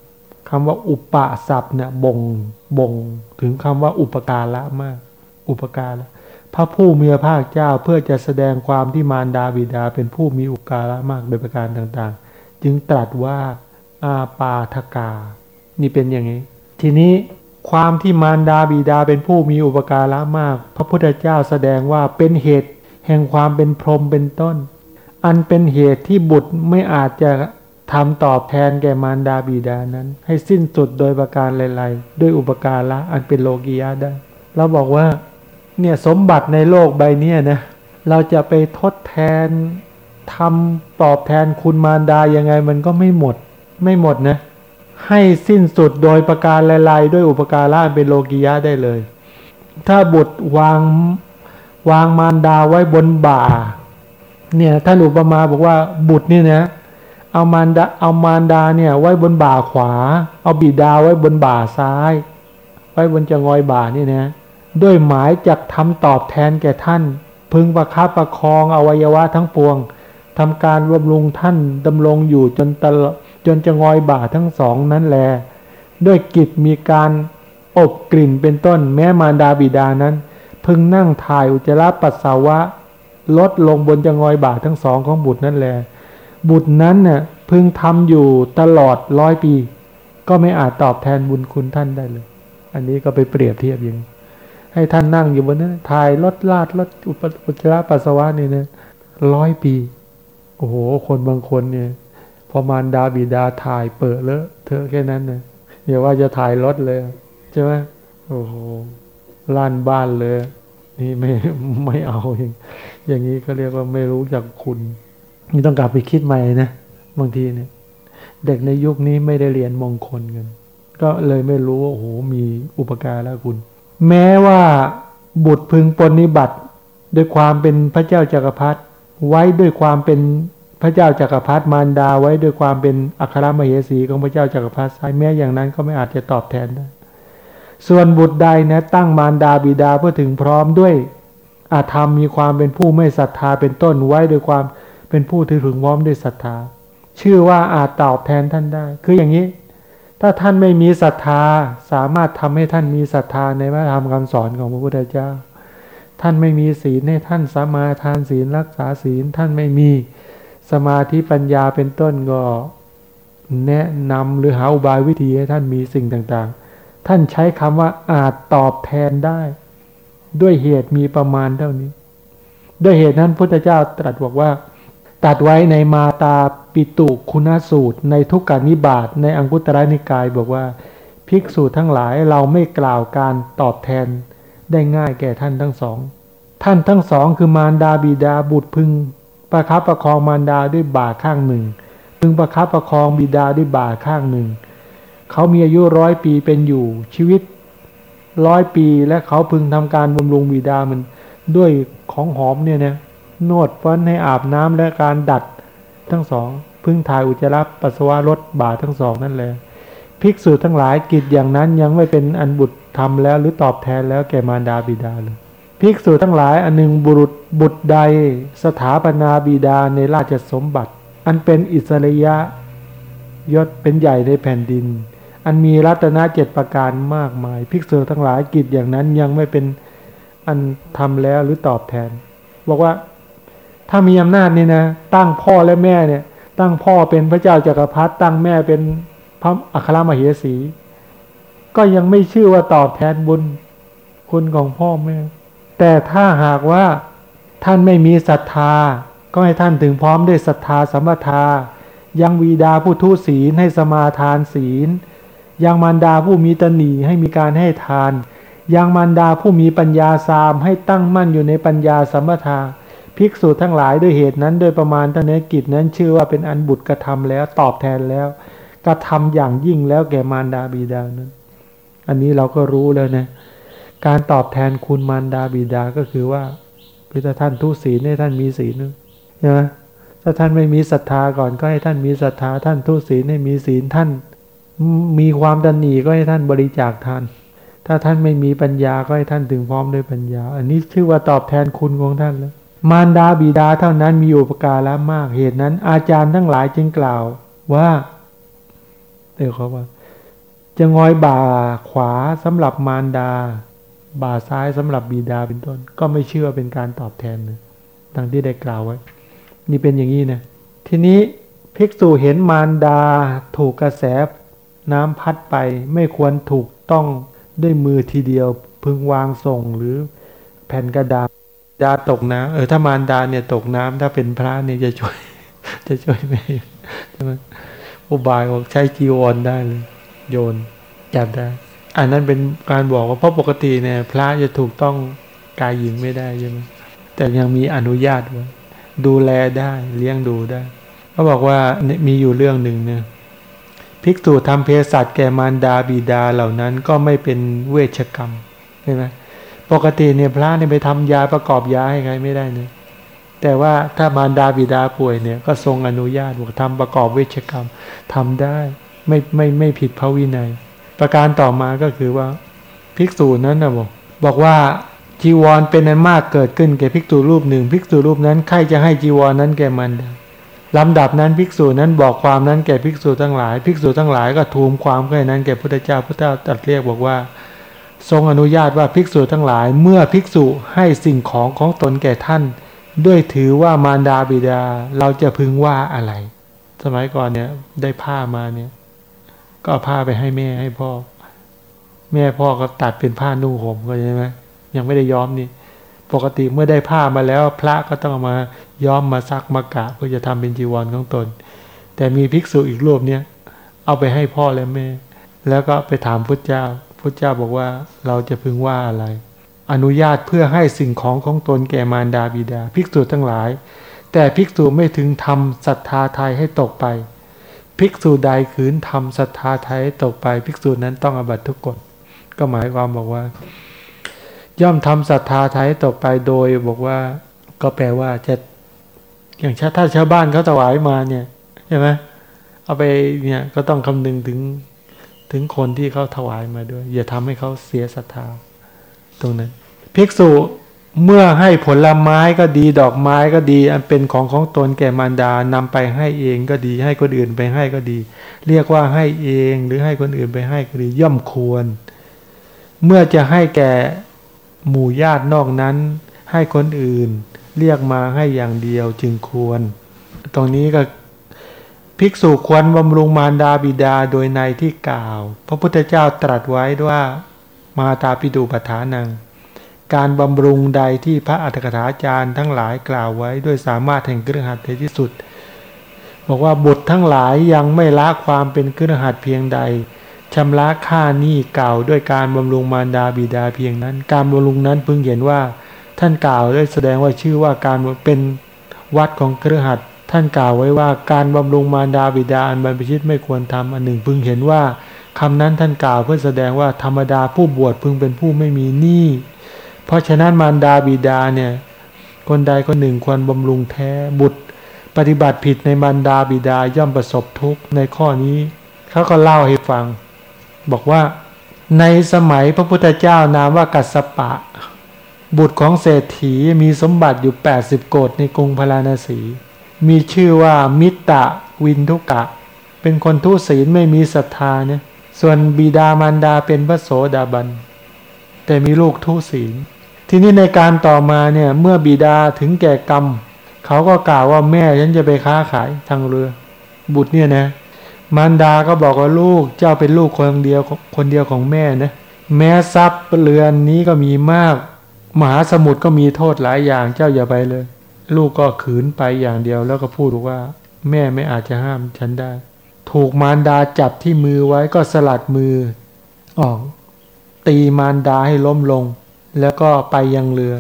S1: คำว่าอุปะศัพท์เนี่ยบ่งบ่งถึงคำว่าอุปการะมาก อุปการะพระผู้มีพระภาคเจ้าเพื่อจะแสดงความที่มารดาบิดาเป็นผู้มีอุปการะมากโดยประการต่างๆ จึงตรัสว่าอาปาทกา นี่เป็นอย่างนี้ ทีนี้ความที่มารดาบิดาเป็นผู้มีอุปการะมาก พระพุทธเจ้าแสดงว่าเป็นเหตุแห่งความเป็นพรหมเป็นต้น อันเป็นเหตุที่บุตรไม่อาจจะ ทำตอบแทนแก่มารดาบิดานั้น ให้สิ้นสุดโดยประการหลายๆด้วยอุปการะอันเป็นโลกียะได้ เราบอกว่าเนี่ยสมบัติในโลกใบนี้นะเราจะไปทดแทนทำตอบแทนคุณมารดายังไงมันก็ไม่หมด ไม่หมดนะ ให้สิ้นสุดโดยประการลายๆด้วยอุปการะอันเป็นโลกียะได้เลย ถ้าบุตรวางวางมารดาไว้บนบ่า เนี่ยท่านอุปมาบอกว่าบุตรนี่นะ เอามารดาเอามารดาเนี่ยไว้บนบ่าขวา เอาบิดาไว้บนบ่าซ้าย ไว้บนจะงอยบ่านี่นะด้วยหมายจากทำตอบแทนแก่ท่าน พึงประคับประคองอวัยวะทั้งปวงทำการรวบรุงท่านดำรงอยู่จนตลจนจะงอยบ่าทั้งสองนั้นแล ด้วยกิจมีการอบกลิ่นเป็นต้นแม้มารดาบิดานั้น พึงนั่งถ่ายอุจจาระปัสสาวะ ลดลงบนจะงอยบ่าทั้งสองของบุตรนั่นแล บุตรนั้นเน่ยพึงทำอยู่ตลอดร้อยปี ก็ไม่อาจตอบแทนบุญคุณท่านได้เลย อันนี้ก็ไปเปรียบเทียบอย่างให้ท่านนั่งอยู่บนนั้นถ่ายลดลาดลดอุจจาระปัสสาวะนี่นะร้อยปี โอ้โห คนบางคนเนี่ย พอมารดาบิดาถ่ายเปิดเลอะเธอแค่นั้นนะอย่าว่าจะถ่ายรถเลยใช่ไหมโอ้โหล้านบ้านเลย นี่ไม่ไม่เอาอย่างอย่างนี้ก็เรียกว่าไม่รู้จักคุณ นี่ต้องกลับไปคิดใหม่นะบางทีเนี่ย เด็กในยุคนี้ไม่ได้เรียนมงคลกัน ก็เลยไม่รู้ว่าโอ้โหมีอุปการแล้วคุณ แม้ว่าบุตรพึงปนิบัติด้วยความเป็นพระเจ้าจักรพรรดิไว้ด้วยความเป็นพระเจ้าจักรพรรดิมารดาไว้ด้วยความเป็นอัครมเหสีของพระเจ้าจักรพรรดิใช่แม้อย่างนั้นก็ไม่อาจจะตอบแทนได้ส่วนบุตรใดนะตั้งมารดาบิดาเพื่อถึงพร้อมด้วยอาธรรมมีความเป็นผู้ไม่ศรัทธาเป็นต้นไว้ด้วยความ เป็นผู้ที่ถึงพร้อมด้วยศรัทธา ชื่อว่าอาจตอบแทนท่านได้ คืออย่างนี้ ถ้าท่านไม่มีศรัทธาสามารถทำให้ท่านมีศรัทธาในพระธรรมคำสอนของพระพุทธเจ้า ท่านไม่มีศีลให้ท่านสมาทานศีลรักษาศีล ท่านไม่มีสมาธิปัญญาเป็นต้นก็แนะนำหรือหาอุบายวิธีให้ท่านมีสิ่งต่างๆ ท่านใช้คำว่าอาจตอบแทนได้ ด้วยเหตุมีประมาณเท่านี้ ด้วยเหตุนั้นพุทธเจ้าตรัสบอกว่า ตัดไว้ในมาตาปิตุคุณสูตร ในทุกการนิบาตในอังคุตระนิกายบอกว่า ภิกษุทั้งหลายเราไม่กล่าวการตอบแทนได้ง่ายแก่ท่านทั้งสอง ท่านทั้งสองคือมารดาบิดาบุตรพึง ประคับประคองมารดาด้วยบ่าข้างหนึ่ง พึงประคับประคองบิดาด้วยบ่าข้างหนึ่ง เขามีอายุร้อยปีเป็นอยู่ชีวิตร้อยปีและเขาพึงทำการบำรุงบิดามันด้วยของหอมเนี่ยนะ นวดฟันให้อาบน้ำและการดัดทั้งสอง พึ่งถ่ายอุจจาระปัสสาวะรถบาทั้งสองนั่นแหละภิกษุทั้งหลายกิจอย่างนั้นยังไม่เป็นอันบุตรทำแล้วหรือตอบแทนแล้วแก่มารดาบิดาเลยภิกษุทั้งหลายอันหนึ่งบุรุษบุตรใด สถาปนาบิดาในราชสมบัติ อันเป็นอิสริยะยศเป็นใหญ่ในแผ่นดิน อันมีรัตนเจ็ดประการมากมาย ภิกษุทั้งหลายกิจอย่างนั้นยังไม่เป็นอันทำแล้วหรือตอบแทน บอกว่า ถ้ามีอำนาจนี่นะตั้งพ่อและแม่เนี่ย ตั้งพ่อเป็นพระเจ้าจากักรพรรดิตั้งแม่เป็นพระอัครมเหสี ก็ยังไม่ชื่อว่าตอบแทนบุญคุณของพ่อแม่ แต่ถ้าหากว่าท่านไม่มีศรัทธา ก็ให้ท่านถึงพร้อมด้วยศรัทธาสัมปทายังวีดาผู้ทุศีลให้สมาทานศีล ยังมารดาผู้มีตนีให้มีการให้ทาน ยังมารดาผู้มีปัญญาสามให้ตั้งมั่นอยู่ในปัญญาสัมปทา ภิกษุทั้งหลายด้วยเหตุนั้น โดยประมาณตนกิจนั้นชื่อว่าเป็นอันบุตรกระทำแล้วตอบแทนแล้วกระทำอย่างยิ่งแล้วแก่มารดาบิดานั้น อันนี้เราก็รู้แล้วนะการตอบแทนคุณมารดาบิดาก็คือว่าพิธท่านทุศีลให้ท่านมีศีลนะถ้าท่านไม่มีศรัทธาก่อนก็ให้ท่านมีศรัทธา ท่านทุศีลให้มีศีลท่าน มีความดันหนีก็ให้ท่านบริจาคทาน ถ้าท่านไม่มีปัญญาก็ให้ท่านถึงพร้อมด้วยปัญญา อันนี้ชื่อว่าตอบแทนคุณของท่านแล้ว มารดาบิดาเท่านั้นมีอุปการะมากเหตุนั้น อาจารย์ทั้งหลายจึงกล่าวว่าเดี๋ยวเขาว่า จะงอยบ่าขวาสำหรับมารดา บ่าซ้ายสำหรับบิดาเป็นต้น ก็ไม่เชื่อเป็นการตอบแทนนะดังที่ได้กล่าวไว้ นี่เป็นอย่างนี้นะทีนี้ภิกษุเห็นมารดาถูกกระแสน้ำพัดไป ไม่ควรถูกต้องด้วยมือทีเดียวพึงวางส่งหรือแผ่นกระดาษ ดาตกน้ำเออถ้ามารดาเนี่ยตกน้ำถ้าเป็นพระเนี่ยจะช่วย จะช่วยไหมใช่ไหมอุบายบอกใช้จีวรได้เลยโยนจับได้ อันนั้นเป็นการบอกว่าเพราะปกติเนี่ย พระจะถูกต้องกายหญิงไม่ได้ใช่ไหมแต่ยังมีอนุญาตไว้ดูแลได้เลี้ยงดูได้เขาบอกว่ามีอยู่เรื่องหนึ่งเนี่ยภิกษุทำเภสัชแก่มารดาบิดาเหล่านั้นก็ไม่เป็นเวชกรรมใช่ไหม ปกติเนี่ยพระเนี่ยไปทำยาประกอบยาให้ใครไม่ได้เนี่ยแต่ว่าถ้ามารดาบิดาป่วยเนี่ยก็ทรงอนุญาตบอกทำประกอบเวชกรรมทำได้ไม่ไม่ไม่ผิดพระวินัย ประการต่อมาก็คือว่าภิกษุนั้นนะบอกบอกว่าจีวรเป็นอันมากเกิดขึ้นแก่ภิกษุรูปหนึ่งภิกษุรูปนั้นใครจะให้จีวรนั้นแก่มันดาลำดับนั้นภิกษุนั้นบอกความนั้นแก่ภิกษุทั้งหลาย ภิกษุทั้งหลายก็ทูลความแค่นั้นแก่พุทธเจ้าพุทธเจ้าตรัสเรียกบอกว่า ทรงอนุญาตว่าภิกษุทั้งหลายเมื่อภิกษุให้สิ่งของของตนแก่ท่าน ด้วยถือว่ามารดาบิดาเราจะพึงว่าอะไร สมัยก่อนเนี่ยได้ผ้ามาเนี่ย ก็ผ้าไปให้แม่ให้พ่อ แม่พ่อก็ตัดเป็นผ้านุ่งห่มก็ใช่ไหมยังไม่ได้ย้อมนี่ ปกติเมื่อได้ผ้ามาแล้ว พระก็ต้องมาย้อมมาซักมากะเพื่อจะทำเป็นจีวรของตน แต่มีภิกษุอีกรูปเนี่ยเอาไปให้พ่อและแม่ แล้วก็ไปถามพุทธเจ้า พุทธเจ้าบอกว่าเราจะพึงว่าอะไร อนุญาตเพื่อให้สิ่งของของตนแก่มารดาบิดา ภิกษุทั้งหลาย แต่ภิกษุไม่ถึงทำศรัทธาไทยให้ตกไป ภิกษุใดขืนทำศรัทธาไทยให้ตกไป ภิกษุนั้นต้องอบัตทุกกฎก็หมายความบอกว่า ย่อมทำศรัทธาไทยให้ตกไปโดยบอกว่า ก็แปลว่าจะอย่างถ้าชาวบ้านเขาถวายมาเนี่ยใช่ไหมเอาไปเนี่ยก็ต้องคำนึงถึง ถึงคนที่เขาถวายมาด้วย อย่าทำให้เขาเสียศรัทธา ตรงนั้น ภิกษุเมื่อให้ผลไม้ก็ดีดอกไม้ก็ดี อันเป็นของของตนแก่มารดานำไปให้เองก็ดี ให้คนอื่นไปให้ก็ดี เรียกว่าให้เองหรือให้คนอื่นไปให้ก็ดีย่อมควร เมื่อจะให้แก่หมู่ญาตินอกนั้น ให้คนอื่น เรียกมาให้อย่างเดียวจึงควร ตรงนี้ก็ ภิกษุควรบำรุงมารดาบิดาโดยในที่กล่าว พระพุทธเจ้าตรัสไว้ว่า มาตาปิดูปฐานัง การบำรุงใดที่พระอัฏฐกถาจารย์ทั้งหลายกล่าวไว้ด้วยสามารถแห่งเครือขัดในที่สุด บอกว่าบุตรทั้งหลายยังไม่ละความเป็นเครือขัดเพียงใดชำระค่าหนี้เก่าด้วยการบำรุงมารดาบิดาเพียงนั้น การบำรุงนั้นพึงเห็นว่าท่านกล่าวได้แสดงว่าชื่อว่าการเป็นวัดของเครือขัด ท่านกล่าวไว้ว่าการบำรุงมารดาบิดาอันบรรพชิตไม่ควรทำอันหนึ่งพึงเห็นว่าคำนั้นท่านกล่าวเพื่อแสดงว่าธรรมดาผู้บวชพึงเป็นผู้ไม่มีหนี้เพราะฉะนั้นมารดาบิดาเนี่ยคนใดคนหนึ่งควรบำรุงแท้บุตร ปฏิบัติผิดในมารดาบิดาย่อมประสบทุกข์ในข้อนี้เขาก็เล่าให้ฟัง บอกว่าในสมัยพระพุทธเจ้านามว่ากัสสปะ บุตรของเศรษฐีมีสมบัติอยู่ 80 โกดในกรุงพาราณสี มีชื่อว่ามิตะวินทุกะ เป็นคนทุศีลไม่มีศรัทธาเนี่ยส่วนบิดามารดาเป็นพระโสดาบัน แต่มีลูกทุศีล ทีนี้ในการต่อมาเนี่ยเมื่อบิดาถึงแก่กรรม เขาก็กล่าวว่าแม่ฉันจะไปค้าขายทางเรือ บุตรเนี่ยนะ มารดาก็บอกว่าลูกเจ้าเป็นลูกคนเดียวคนเดียวของแม่นะแม้ทรัพย์เรือนนี้ก็มีมาก มหาสมุทรก็มีโทษหลายอย่างเจ้าอย่าไปเลย ลูกก็ขืนไปอย่างเดียวแล้วก็พูดว่า แม่ไม่อาจจะห้ามฉันได้ ถูกมารดาจับที่มือไว้ก็สลัดมือออก ตีมารดาให้ล้มลง แล้วก็ไปยังเรือ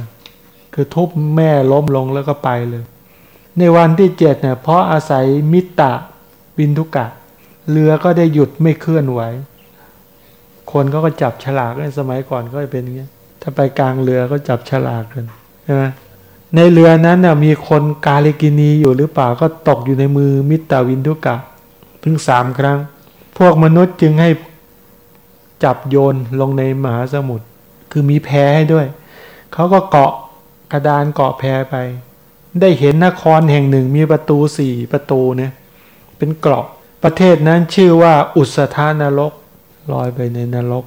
S1: คือทุบแม่ล้มลงแล้วก็ไปเลย ในวันที่เจ็ดเนี่ยเพราะอาศัยมิตตะบินทุกะ เรือก็ได้หยุดไม่เคลื่อนไหว คนก็ก็จับฉลากในสมัยก่อนก็เป็นอย่างเงี้ถ้าไปกลางเรือก็จับฉลากกันใช่ไหม ในเรือนั้นน่ะมีคนกาลิกินีอยู่หรือเปล่าก็ตกอยู่ในมือมิตรวินทุกะถึงสามครั้ง พวกมนุษย์จึงให้จับโยนลงในมหาสมุทรคือมีแพให้ด้วย เขาก็เกาะกระดานเกาะแพไป ได้เห็นนครแห่งหนึ่งมีประตูสี่ประตูเนี่ยเป็นเกราะประเทศนั้นชื่อว่าอุสธานรกลอยไปในนรก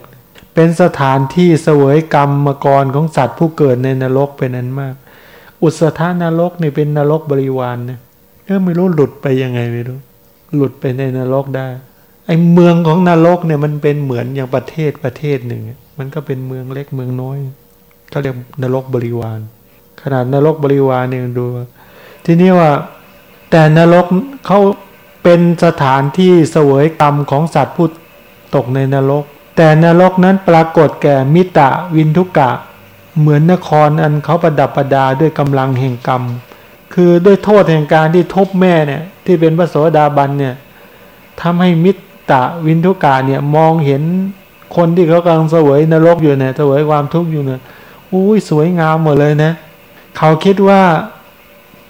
S1: เป็นสถานที่เสวยกรรมมกรของสัตว์ผู้เกิดในนรกเป็นนั้นมาก อุสธานรกนี่เป็นนรกบริวารเนี่ยเออไม่รู้หลุดไปยังไงไม่รู้ หลุดไปในนรกได้ ไอเมืองของนรกเนี่ยมันเป็นเหมือนอย่างประเทศประเทศหนึ่ง มันก็เป็นเมืองเล็กเมืองน้อยเขาเรียกนรกบริวาร ขนาดนรกบริวารเนี่ยดู ทีนี้ว่า แต่นรกเขาเป็นสถานที่เสวยกรรมของสัตว์ผู้ตกในนรก แต่นรกนั้นปรากฏแก่มิตะวินทุกะ เหมือนนครอันเขาประดับประดาด้วยกำลังแห่งกรรม คือด้วยโทษแห่งการที่ทบแม่เนี่ยที่เป็นพระโสดาบันเนี่ยทำให้มิตะวินทุกะเนี่ยมองเห็นคนที่เขากำลังเสวยนรกอยู่เนี่ยเสวยความทุกข์อยู่เนี่ยอุ้ยสวยงามหมดเลยนะเขาคิดว่า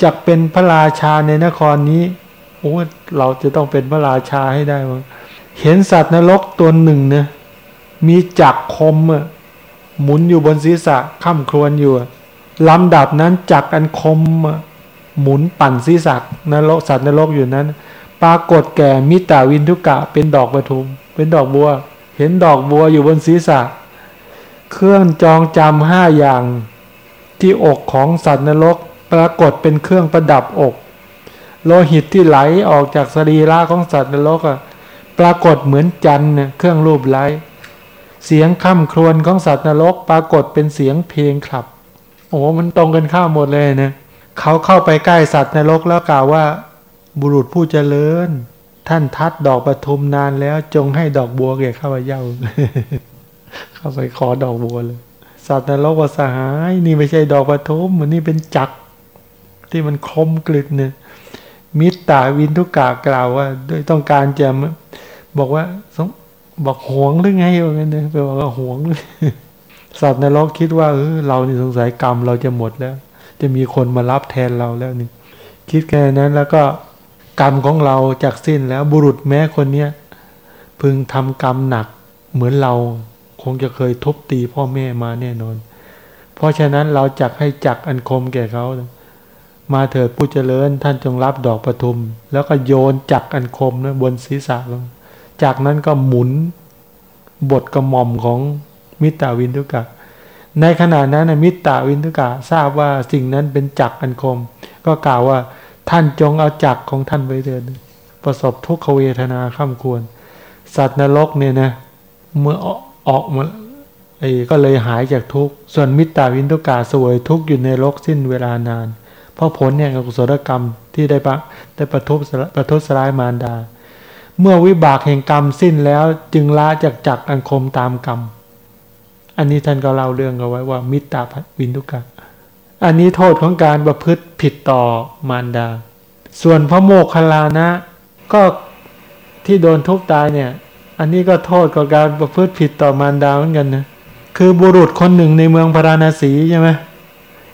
S1: จะเป็นพระราชาในนครนี้โอ้เราจะต้องเป็นพระราชาให้ได้เห็นสัตว์นรกตัวหนึ่งเนี่ยมีจักรคมอะ หมุนอยู่บนศีรษะข้ามครวนอยู่ลำดับนั้นจักอันคมหมุนปั่นศีรษะนรกสัตว์นรกอยู่นั้น ปรากฏแก่มิตาวินทุกะเป็นดอกประทุม เป็นดอกบัว เห็นดอกบัวอยู่บนศีรษะ เครื่องจองจำห้าอย่างที่อกของสัตว์นรกปรากฏเป็นเครื่องประดับอกโลหิตที่ไหลออกจากสรีระของสัตว์นรกอะปรากฏเหมือนจันทร์เนี่ยเครื่องรูปไล้ เสียงค่ำครวญของสัตว์นรกปรากฏเป็นเสียงเพลงขับ โอ้มันตรงกันข้ามหมดเลยนะเขาเข้าไปใกล้สัตว์นรกแล้วกล่าวว่า บุรุษผู้เจริญ ท่านทัดดอกปทุมนานแล้วจงให้ดอกบัวแก่ข้าพเจ้าเข้าไปขอดอกบัวเลย สัตว์นรกว่าสหาย นี่ไม่ใช่ดอกปทุมมันนี่เป็นจักรที่มันคมกริบเนี่ยมิตรตาวินทุกกากล่าวว่า ด้วยต้องการจะบอกว่า บอกหวงหรือไงอย่างเงี้ยไปบอกว่าหวงสัตว์นรกคิดว่าเออเรานี่สงสัยกรรมเราจะหมดแล้ว จะมีคนมารับแทนเราแล้วนี่คิดแค่นั้นแล้วก็กรรมของเราจากสิ้นแล้วบุรุษแม้คนเนี้ยพึงทำกรรมหนักเหมือนเราคงจะเคยทุบตีพ่อแม่มาแน่นอน เพราะฉะนั้นเราจักให้จักอันคมแก่เขามาเถิดผู้เจริญท่านจงรับดอกประทุม แล้วก็โยนจักอันคมนะบนศีรษะลง จากนั้นก็หมุนบทกระหม่อมของมิตรวินทุกะ ในขณะนั้นมิตรวินทุกะทราบว่าสิ่งนั้นเป็นจักอันคม ก็กล่าวว่าท่านจงเอาจักของท่านไปเถิดประสบทุกขเวทนาข้ามควร สัตว์นรกเนี่ยนะเมื่อออกมาไอ้ก็เลยหายจากทุกส่วนมิตรวินทุกะสวยทุกอยู่ในโลกสิ้นเวลานาน เพราะผลเนี่ยกุศลกรรมที่ได้ปะได้ประทุบประทุษร้ายมารดา เมื่อวิบากแห่งกรรมสิ้นแล้วจึงละจากจักอันคมตามกรรม อันนี้ท่านก็เล่าเรื่องเอาไว้ว่า มิตรวินทุกะอันนี้โทษของการประพฤติผิดต่อมารดา ส่วนพระโมคคัลลานะ ก็ที่โดนทุบตายเนี่ย อันนี้ก็โทษกับการประพฤติผิดต่อมารดาเหมือนกันนะ คือบุรุษคนหนึ่งในเมืองพาราณสีใช่ไหม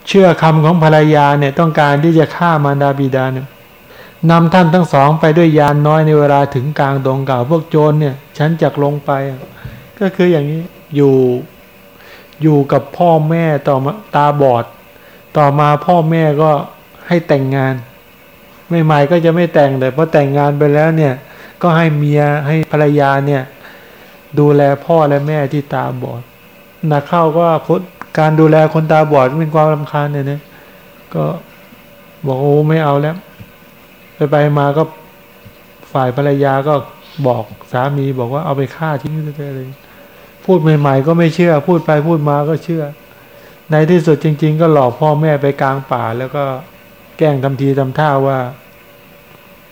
S1: เชื่อคำของภรรยาเนี่ยต้องการที่จะฆ่ามารดาบิดาเนี่ย นำท่านทั้งสองไปด้วยยานน้อยในเวลาถึงกลางดงเก่าพวกโจรเนี่ย ฉันจักลงไป ก็คืออย่างนี้อยู่อยู่กับพ่อแม่ต่อมาตาบอด ต่อมาพ่อแม่ก็ให้แต่งงานไม่ใหม่ก็จะไม่แต่งแต่พอแต่งงานไปแล้วเนี่ย ก็ให้เมียให้ภรรยาเนี่ย ดูแลพ่อและแม่ที่ตาบอดนักเข้าก็พการดูแลคนตาบอดเป็นความรำคาญเนี่ยนะก็บอกโอ้ไม่เอาแล้ว ไปไปมาก็ฝ่ายภรรยาก็บอกสามีบอกว่าเอาไปฆ่าทิ้งเลยพูดใหม่ ๆ ก็ไม่เชื่อ พูดไปพูดมาก็เชื่อ ในที่สุดจริง ๆ ก็หลอกพ่อแม่ไปกลางป่า แล้วก็แกล้งทำทีทำท่าว่า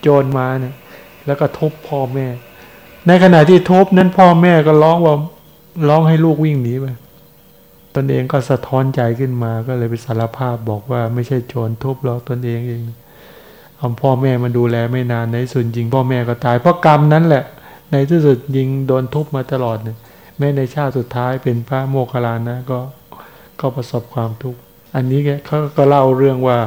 S1: โจรมาเนี่ย แล้วก็ทุบพ่อแม่ ในขณะที่ทุบนั้นพ่อแม่ก็ร้องว่าร้องให้ลูกวิ่งหนีไปตนเองก็สะท้อนใจขึ้นมาก็เลยไปสารภาพบอกว่าไม่ใช่โจรทุบหรอกตนเองเอง เอาพ่อแม่มาดูแลไม่นานในส่วนจริงพ่อแม่ก็ตายเพราะกรรมนั้นแหละ ในที่สุดยิงโดนทุบมาตลอดเนี่ยแม้ในชาติสุดท้ายเป็นพระโมคคัลลานะก็ก็ประสบความทุกข์อันนี้เขาก็เล่าเรื่องว่า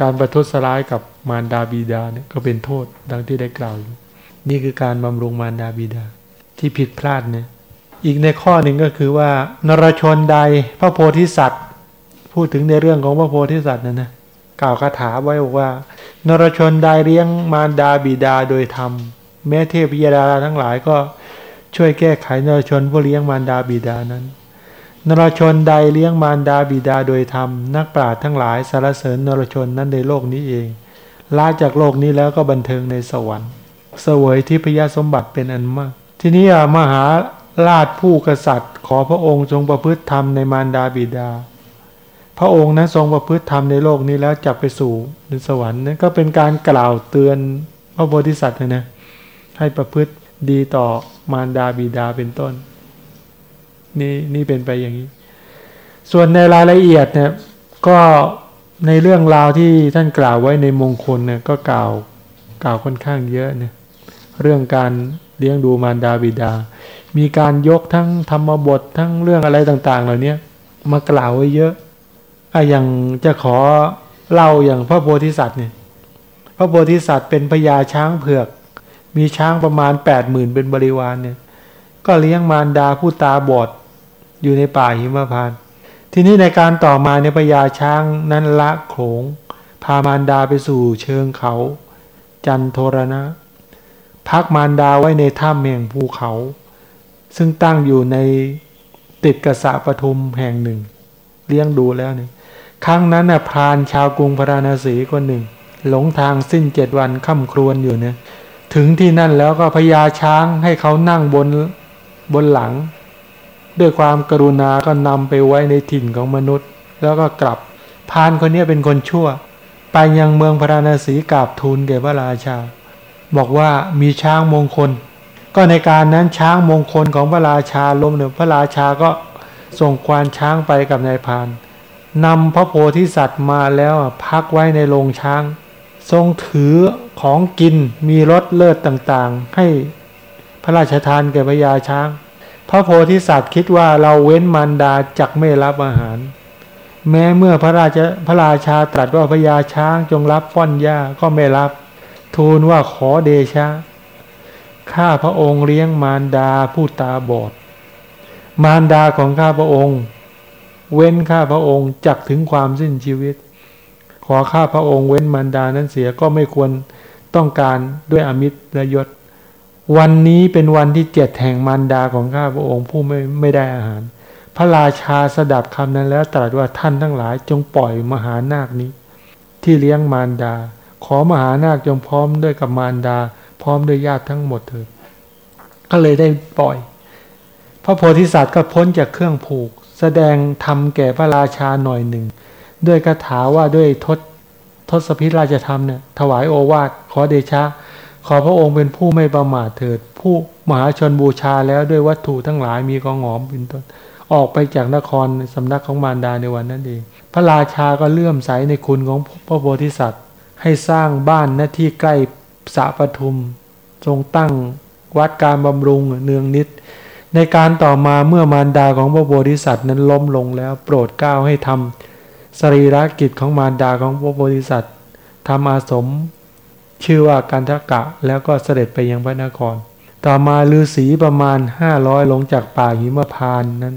S1: การประทุษร้ายกับมารดาบิดาเนี่ยก็เป็นโทษดังที่ได้กล่าวอยู่นี่คือการบำรุงมารดาบิดาที่ผิดพลาดเนี่ยอีกในข้อหนึ่งก็คือว่านรชนใดพระโพธิสัตว์ พูดถึงในเรื่องของพระโพธิสัตว์นะนะ กล่าวคาถาไว้บอกว่า นรชนใดเลี้ยงมารดาบิดาโดยธรรม แม้เทพยดาทั้งหลายก็ช่วยแก้ไขนรชนผู้เลี้ยงมารดาบิดานั้น นรชนใดเลี้ยงมารดาบิดาโดยธรรม นักปราชญ์ทั้งหลายสารเสริญนรชนนั้นในโลกนี้เองลาจากโลกนี้แล้วก็บันเทิงในสวรรค์ เสวยที่พยาสมบัติเป็นอันมาก ทีนี้มหาราชผู้กษัตริย์ ขอพระองค์ทรงประพฤติธรรมในมารดาบิดา พระองค์นั้นทรงประพฤติธรรมในโลกนี้แล้วจับไปสู่ในสวรรค์นั่นก็เป็นการกล่าวเตือนพระโพธิสัตว์นะนะให้ประพฤติดีต่อมารดาบิดาเป็นต้น นี่นี่เป็นไปอย่างนี้ ส่วนในรายละเอียดเนี่ยก็ในเรื่องราวที่ท่านกล่าวไว้ในมงคลเนี่ยก็กล่าวกล่าวค่อนข้างเยอะเนี่ยเรื่องการเลี้ยงดูมารดาบิดา มีการยกทั้งธรรมบททั้งเรื่องอะไรต่าง ๆ เหล่านี้มากล่าวไว้เยอะ อะอย่างจะขอเล่าอย่างพระโพธิสัตว์เนี่ย พระโพธิสัตว์เป็นพญาช้างเผือก มีช้างประมาณแปดหมื่นเป็นบริวารเนี่ย ก็เลี้ยงมารดาผู้ตาบอดอยู่ในป่าหิมพานต์ทีนี้ในการต่อมาในพญาช้างนั้นละโขง พามารดาไปสู่เชิงเขา จันโทรณะ พักมารดาไว้ในถ้ำแห่งภูเขา ซึ่งตั้งอยู่ในติดกษะปทุมแห่งหนึ่ง เลี้ยงดูแล้วเนี่ย ครั้งนั้นน่ะพรานชาวกรุงพาราณสีคนหนึ่ง หลงทางสิ้นเจ็ดวันค่ำครวนอยู่เนี่ยถึงที่นั่นแล้วก็พญาช้างให้เขานั่งบนบนหลัง ด้วยความกรุณาก็นำไปไว้ในถิ่นของมนุษย์ แล้วก็กลับพานคนนี้เป็นคนชั่ว ไปยังเมืองพาราณสีกราบทูลแก่พระราชา บอกว่ามีช้างมงคล ก็ในการนั้นช้างมงคลของพระราชาล้มเนี่ยพระราชาก็ส่งควานช้างไปกับนายพาน นำพระโพธิสัตว์มาแล้วพักไว้ในโรงช้าง ทรงถือของกินมีรสเลิศต่างๆ ให้พระราชทานแก่พญาช้าง พระโพธิสัตว์คิดว่าเราเว้นมารดาจักไม่รับอาหาร แม้เมื่อพระราชพระราชาตรัสว่าพญาช้างจงรับฟ้อนหญ้าก็ไม่รับ ทูลว่าขอเดชะข้าพระองค์เลี้ยงมารดาผู้ตาบอด มารดาของข้าพระองค์ เว้นข้าพระองค์จักถึงความสิ้นชีวิต ขอข้าพระองค์เว้นมารดานั้นเสียก็ไม่ควรต้องการด้วยอมิตรและยศ วันนี้เป็นวันที่เจ็ดแห่งมารดาของข้าพระองค์ผู้ไม่ไม่ได้อาหาร พระราชาสดับคำนั้นแล้วตรัสว่าท่านทั้งหลายจงปล่อยมหานาคนี้ ที่เลี้ยงมารดา ขอมหานาคจงพร้อมด้วยกับมารดา พร้อมด้วยญาติทั้งหมดเถิดก็เลยได้ปล่อย พระโพธิสัตว์ก็พ้นจากเครื่องผูก แสดงธรรมแก่พระราชาหน่อยหนึ่ง ด้วยคาถาว่าด้วยทศทศพิราชธรรมเนี่ยถวายโอวาทขอเดชะ ขอพระองค์เป็นผู้ไม่ประมาทเถิด ผู้มหาชนบูชาแล้วด้วยวัตถุทั้งหลายมีกองหอมเป็นต้นออกไปจากนครสำนักของมารดาในวันนั้นเองพระราชาก็เลื่อมใสในคุณของพระโพธิสัตว์ ให้สร้างบ้านหน้าที่ใกล้สระปทุม ทรงตั้งวัดการบำรุงเนืองนิด ในการต่อมาเมื่อมารดาของพระโพธิสัตว์นั้นล้มลงแล้ว โปรดเกล้าให้ทำสรีระกิจของมารดาของพระโพธิสัตว์ทำอาสม ชื่อว่ากันทกะแล้วก็เสด็จไปยังพระนคร ต่อมาฤาษีประมาณห้าร้อยลงจากป่าหิมพานนั้น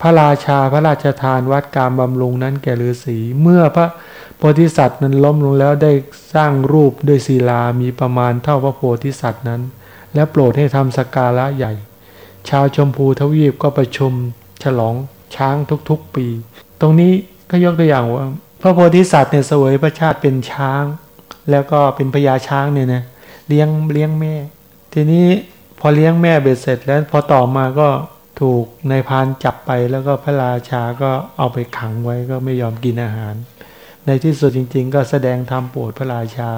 S1: พระราชาพระราชทานวัดการบำรุงนั้นแก่ฤาษีเมื่อพระโพธิสัตว์นั้นล้มลงแล้วได้สร้างรูปด้วยศิลามีประมาณเท่าพระโพธิสัตว์นั้น และโปรดให้ทำสกการะใหญ่ ชาวชมพูทวีปก็ประชุมฉลองช้างทุกๆปี ตรงนี้ก็ยกตัวอย่างว่า พระโพธิสัตว์เนี่ยเสวยพระชาติเป็นช้าง แล้วก็เป็นพญาช้างเนี่ยนะเลี้ยงเลี้ยงแม่ ทีนี้พอเลี้ยงแม่เบ็ดเสร็จแล้วพอต่อมาก็ถูกนายพานจับไปแล้วก็พระราชาก็เอาไปขังไว้ก็ไม่ยอมกินอาหาร ในที่สุดจริง ๆ ก็แสดงธรรมโปรดพระราชา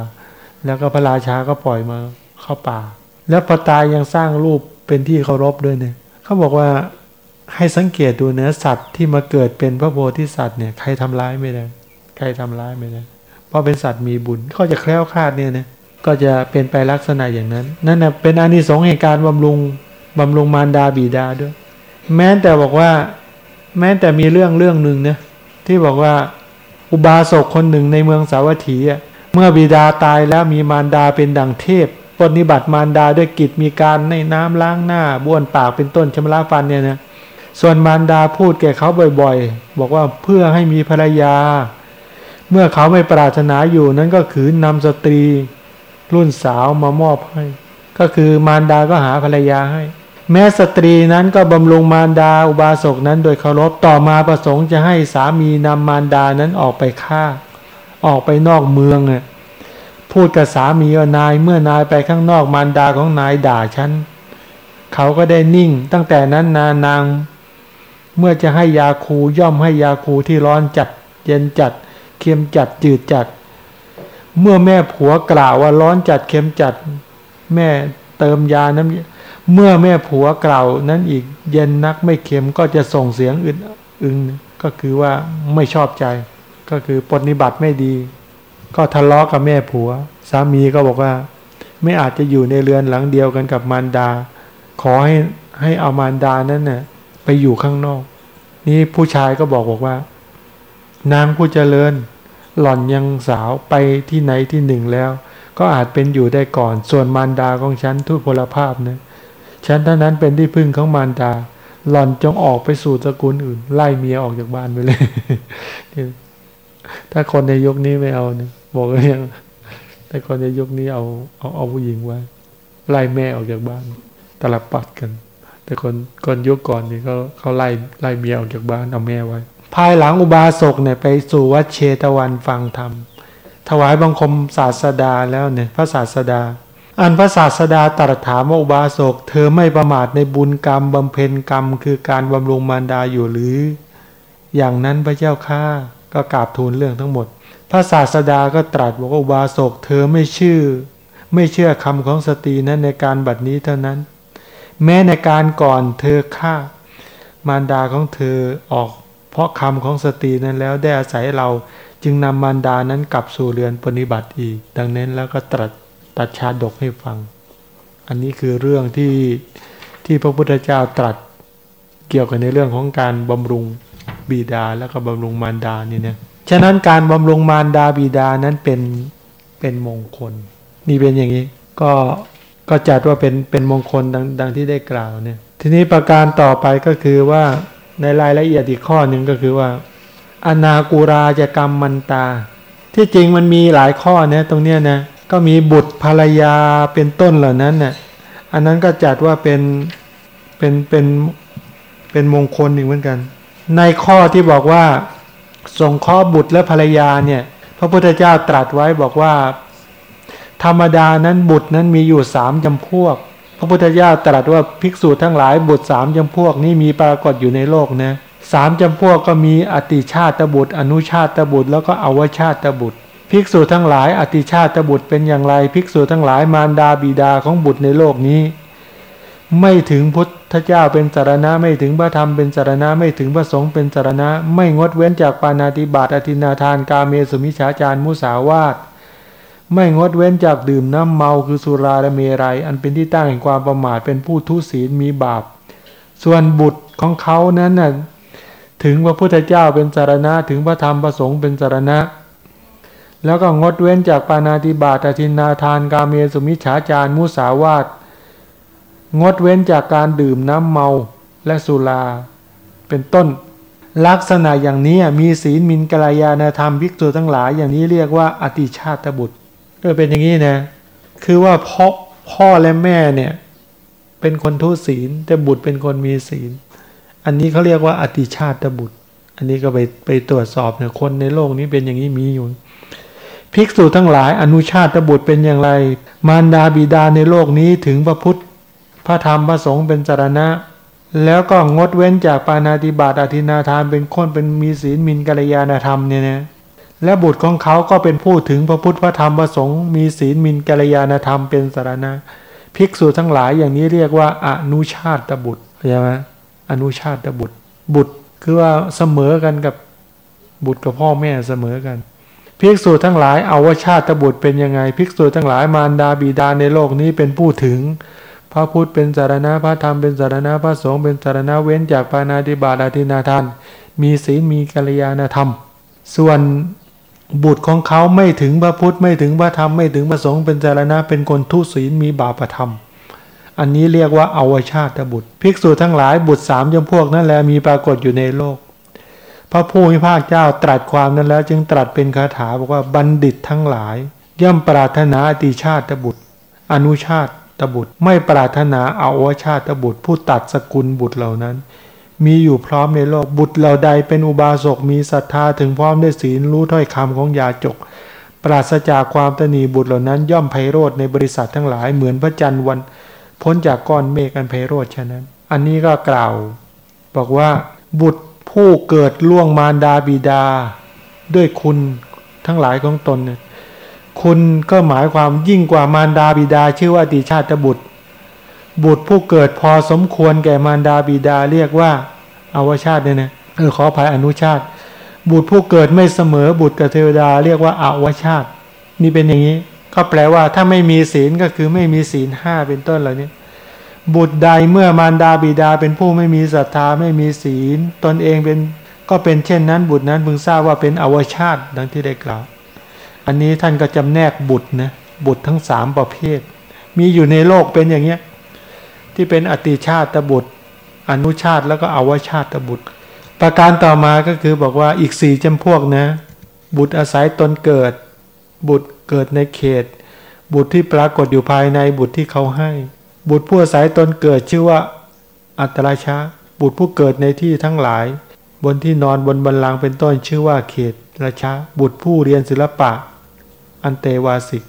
S1: แล้วก็พระราชาก็ปล่อยมาเขเข้าป่า แล้วพอตายยังสร้างรูป เป็นที่เคารพด้วยเนี่ยเขาบอกว่าให้สังเกตดูเนื้อสัตว์ที่มาเกิดเป็นพระโพธิสัตว์เนี่ยใครทำร้ายไม่ได้ใครทำร้ายไม่ได้เพราะเป็นสัตว์มีบุญก็จะแคล้วคลาดเนี่ยนะก็จะเป็นไปลักษณะอย่างนั้น นั่นนะเป็นอานิสงส์แห่งการบำรุงบำรุงมารดาบิดาด้วย แม้แต่บอกว่า แม้แต่มีเรื่องเรื่องหนึ่งเนี่ยที่บอกว่าอุบาสกคนหนึ่งในเมืองสาวัตถีอะเมื่อบิดาตายแล้วมีมารดาเป็นดังเทพ ปฏิบัติมารดาด้วยกิจมีการในน้ำล้างหน้าบ้วนปากเป็นต้นชำระฟันเนี่ยนะส่วนมารดาพูดแก่เขาบ่อยๆ บอกว่าเพื่อให้มีภรรยา เมื่อเขาไม่ปรารถนาอยู่นั้นก็คือนำสตรี รุ่นสาวมามอบให้ ก็คือมารดาก็หาภรรยาให้ แม้สตรีนั้นก็บำรุงมารดาอุบาสกนั้นโดยเคารพต่อมาประสงค์จะให้สามีนำมารดานั้นออกไปฆ่า ออกไปนอกเมืองเนี่ย พูดกับสามีว่านายเมื่อนายไปข้างนอกมารดาของนายด่าฉันเขาก็ได้นิ่ง ตั้งแต่นั้นนานาง เมื่อจะให้ยาคูย่อมให้ยาคูที่ร้อนจัด เย็นจัด เค็มจัดจืดจัด เมื่อแม่ผัวกล่าวว่าร้อนจัดเค็มจัด แม่เติมยาน้ำเมื่อแม่ผัวกล่าวนั้นอีกเย็นนักไม่เค็มก็จะส่งเสียงอึนอึงก็คือว่าไม่ชอบใจ ก็คือปฏิบัติไม่ดี ก็ทะเลาะกับแม่ผัว สามีก็บอกว่า ไม่อาจจะอยู่ในเรือนหลังเดียวกันกับมารดา ขอให้ให้เอามารดานั้นเน่ะไปอยู่ข้างนอก นี่ผู้ชายก็บอกบอกว่า นางผู้เจริญ หล่อนยังสาวไปที่ไหนที่หนึ่งแล้ว ก็อาจเป็นอยู่ได้ก่อน ส่วนมารดาของฉันทุพพลภาพนะฉันเท่านั้นเป็นที่พึ่งของมารดา หล่อนจงออกไปสู่ตระกูลอื่น ไล่เมียออกจากบ้านไปเลย ถ้าคนในยุคนี้ไม่เอาเนี่ย บอกเลยยังแต่คนในยุคนี้เอาเอาเอาผู้หญิงไว้ไล่แม่ออกจากบ้านตลับปัดกัน แต่คนคนยุคก่อนนี่เขาเขาไล่ไล่เมียออกจากบ้านเอาแม่ไว้ ภายหลังอุบาสกเนี่ยไปสู่วัดเชตวันฟังธรรมถวายบังคมศาสดาแล้วเนี่ยพระศาสดา อันพระศาสดาตรัสถามว่าอุบาสก เธอไม่ประมาทในบุญกรรมบำเพ็ญกรรม คือการบำรุงมารดาอยู่หรือ อย่างนั้นพระเจ้าข้าก็กราบทูลเรื่องทั้งหมด พระศาสดาก็ตรัสบอกว่าอุบาสกเธอไม่เชื่อ ไม่เชื่อคำของสตรีนั้นในกาลบัดนี้เท่านั้น แม้ในการก่อนเธอฆ่ามารดาของเธอออก เพราะคำของสตรีนั้นแล้วได้อาศัยเราจึงนำมารดานั้นกลับสู่เรือนปฏิบัติอีก ดังนั้นแล้วก็ตรัสตัดชาดกให้ฟัง อันนี้คือเรื่องที่ที่พระพุทธเจ้าตรัสเกี่ยวกับในเรื่องของการบำรุงบิดาแล้วก็บำรุงมารดานี่เนี่ย ฉะนั้นการบำรุงมารดาบิดานั้นเป็นเป็นมงคล นี่เป็นอย่างนี้ ก็ก็จัดว่าเป็นเป็นมงคลดังดังที่ได้กล่าวเนี่ย ทีนี้ประการต่อไปก็คือว่าในรายละเอียดอีกข้อหนึ่งก็คือว่า อนากูราจะกรรมมันตา ที่จริงมันมีหลายข้อนะตรงเนี้ยนะก็มีบุตรภรรยาเป็นต้นเหล่านั้นน่ะอันนั้นก็จัดว่าเป็นเป็นเป็นเป็นมงคลอีกเหมือนกัน ในข้อที่บอกว่า ส่งข้อบุตรและภรรยาเนี่ย พระพุทธเจ้าตรัสไว้บอกว่า ธรรมดานั้นบุตรนั้นมีอยู่สามจำพวก พระพุทธเจ้าตรัสว่าภิกษุทั้งหลายบุตรสามจำพวกนี้มีปรากฏอยู่ในโลกนะสามจำพวกก็มีอติชาตบุตร อนุชาตบุตร แล้วก็อวชาตบุตร ภิกษุทั้งหลาย อติชาตบุตรเป็นอย่างไร ภิกษุทั้งหลายมารดาบิดาของบุตรในโลกนี้ ไม่ถึงพุทธเจ้าเป็นสารณะ ไม่ถึงพระธรรมเป็นสารณะ ไม่ถึงพระสงฆ์เป็นสารณะ ไม่งดเว้นจากปานาติบาตอธินาทานกาเมสุมิฉาจารมุสาวาทไม่งดเว้นจากดื่มน้ำเมาคือสุราและเมรัย อันเป็นที่ตั้งแห่งความประมาทเป็นผู้ทุศีลมีบาป ส่วนบุตรของเขานั้นน่ะถึงพระพุทธเจ้าเป็นสารณะ ถึงพระธรรมพระสงฆ์เป็นสารณะ แล้วก็งดเว้นจากปานาติบาตอธินาทานกาเมสุมิฉาจารมุสาวาท งดเว้นจากการดื่มน้ำเมาและสุรา เป็นต้น ลักษณะอย่างนี้มีศีลมินกลายานธรรมภิกษุทั้งหลายอย่างนี้เรียกว่าอติชาตบุตรก็เป็นอย่างนี้นะ คือว่าพ่อพ่อและแม่เนี่ย เป็นคนทุศีลแต่บุตรเป็นคนมีศีล อันนี้เขาเรียกว่าอติชาตบุตร อันนี้ก็ไปไปตรวจสอบเนี่ยคนในโลกนี้เป็นอย่างนี้มีอยู่ภิกษุทั้งหลายอนุชาตบุตรเป็นอย่างไร มารดาบิดาในโลกนี้ถึงพระพุทธ พระธรรมพระสงฆ์เป็นสารณะ แล้วก็งดเว้นจากปานาติบาตอธินาทานเป็นคนเป็นมีศีลมินกัลยาณธรรมเนี่ยนะและบุตรของเขาก็เป็นผู้ถึงพระพุทธพระธรรมพระสงฆ์มีศีลมินกัลยาณธรรมเป็นสารณะ ภิกษุทั้งหลายอย่างนี้เรียกว่าอนุชาตบุตรใช่ไหมอนุชาตบุตร บุตรคือว่าเสมอกันกับบุตรกับพ่อแม่เสมอกัน ภิกษุทั้งหลายเอาว่าชาติบุตรเป็นยังไง ภิกษุทั้งหลายมารดาบิดาในโลกนี้เป็นผู้ถึง พระพุทธเป็นสารณะพระธรรมเป็นสารณะพระสงฆ์เป็นสารณะเว้นจากปานาติบาตอาทินาทาน มีศีลมีกัลยาณธรรม ส่วนบุตรของเขาไม่ถึงพระพุทธไม่ถึงพระธรรมไม่ถึงพระสงฆ์เป็นสารณะเป็นคนทุศีลมีบาปธรรม อันนี้เรียกว่าอาวชาติบุตร ภิกษุทั้งหลายบุตรสามจำพวกนั่นแหละมีปรากฏอยู่ในโลก พระผู้มีภาคเจ้าตรัสความนั้นแล้ว จึงตรัสเป็นคาถาบอกว่าบัณฑิตทั้งหลาย ย่อมปรารถนาอติชาติบุตร อนุชาต ตบุตร ไม่ปรารถนาเอาวชาตบุตร ผู้ตัดสกุลบุตรเหล่านั้น มีอยู่พร้อมในโลกบุตรเหล่าใดเป็นอุบาสกมีศรัทธาถึงพร้อมด้วยศีลรู้ถ้อยคำของยาจก ปราศจากความตนีบุตรเหล่านั้น ย่อมไพโรธในบริษัททั้งหลายเหมือนพระจันทร์วัน พ้นจากก้อนเมฆอันไพโรธฉะนั้น อันนี้ก็กล่าว บอกว่าบุตรผู้เกิดล่วงมารดาบิดา ด้วยคุณทั้งหลายของตนเนี่ย คุณก็หมายความยิ่งกว่ามารดาบิดาชื่อว่าติชาติบุตร บุตรผู้เกิดพอสมควรแก่มารดาบิดาเรียกว่าอาวชาติเนี่ยนะเออขออภัยอนุชาติ บุตรผู้เกิดไม่เสมอบุตรกับเทวดาเรียกว่าอาวชาติ นี่เป็นอย่างนี้ ก็แปลว่าถ้าไม่มีศีลก็คือไม่มีศีลห้าเป็นต้นเหล่านี้บุตรใดเมื่อมารดาบิดาเป็นผู้ไม่มีศรัทธาไม่มีศีล ตนเองเป็นก็เป็นเช่นนั้นบุตรนั้นพึงทราบว่าเป็นอวชาติดังที่ได้กล่าว อันนี้ท่านก็จำแนกบุตรนะบุตรทั้งสามประเภท มีอยู่ในโลกเป็นอย่างเงี้ยที่เป็นอติชาติบุตร อนุชาติแล้วก็อวชาติบุตร ประการต่อมาก็คือบอกว่าอีกสี่จำพวกนะ บุตรอาศัยตนเกิด บุตรเกิดในเขต บุตรที่ปรากฏอยู่ภายในบุตรที่เขาให้ บุตรผู้อาศัยตนเกิดชื่อว่าอัตราชาบุตรผู้เกิดในที่ทั้งหลาย บนที่นอนบนบันลังเป็นต้นชื่อว่าเขตราชาบุตรผู้เรียนศิลปะ อันเตวาสิก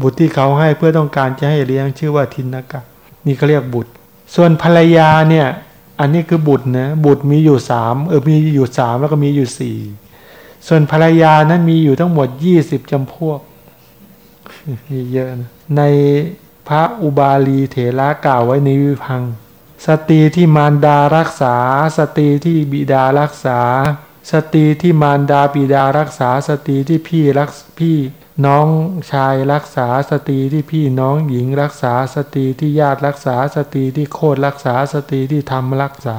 S1: บุตรที่เขาให้เพื่อต้องการจะให้เลี้ยงชื่อว่าทินกะ นี่เขาเรียกบุตร ส่วนภรรยาเนี่ย อันนี้คือบุตรนะบุตรมีอยู่สามเออมีอยู่สามแล้วก็มีอยู่สี่ส่วนภรรยานั้นมีอยู่ทั้งหมดยี่สิบจำพวกมีเยอะนะในพระอุบาลีเถระกล่าวไว้ในวิภังค์ สตรีที่มารดารักษา สตรีที่บิดารักษา สตรีที่มารดาบิดารักษา สตรีที่พี่รักพี่ น้องชายรักษาสตรีที่พี่น้องหญิงรักษาสตรีที่ญาติรักษาสตรีที่โคตรรักษาสตรีที่ธรรมรักษา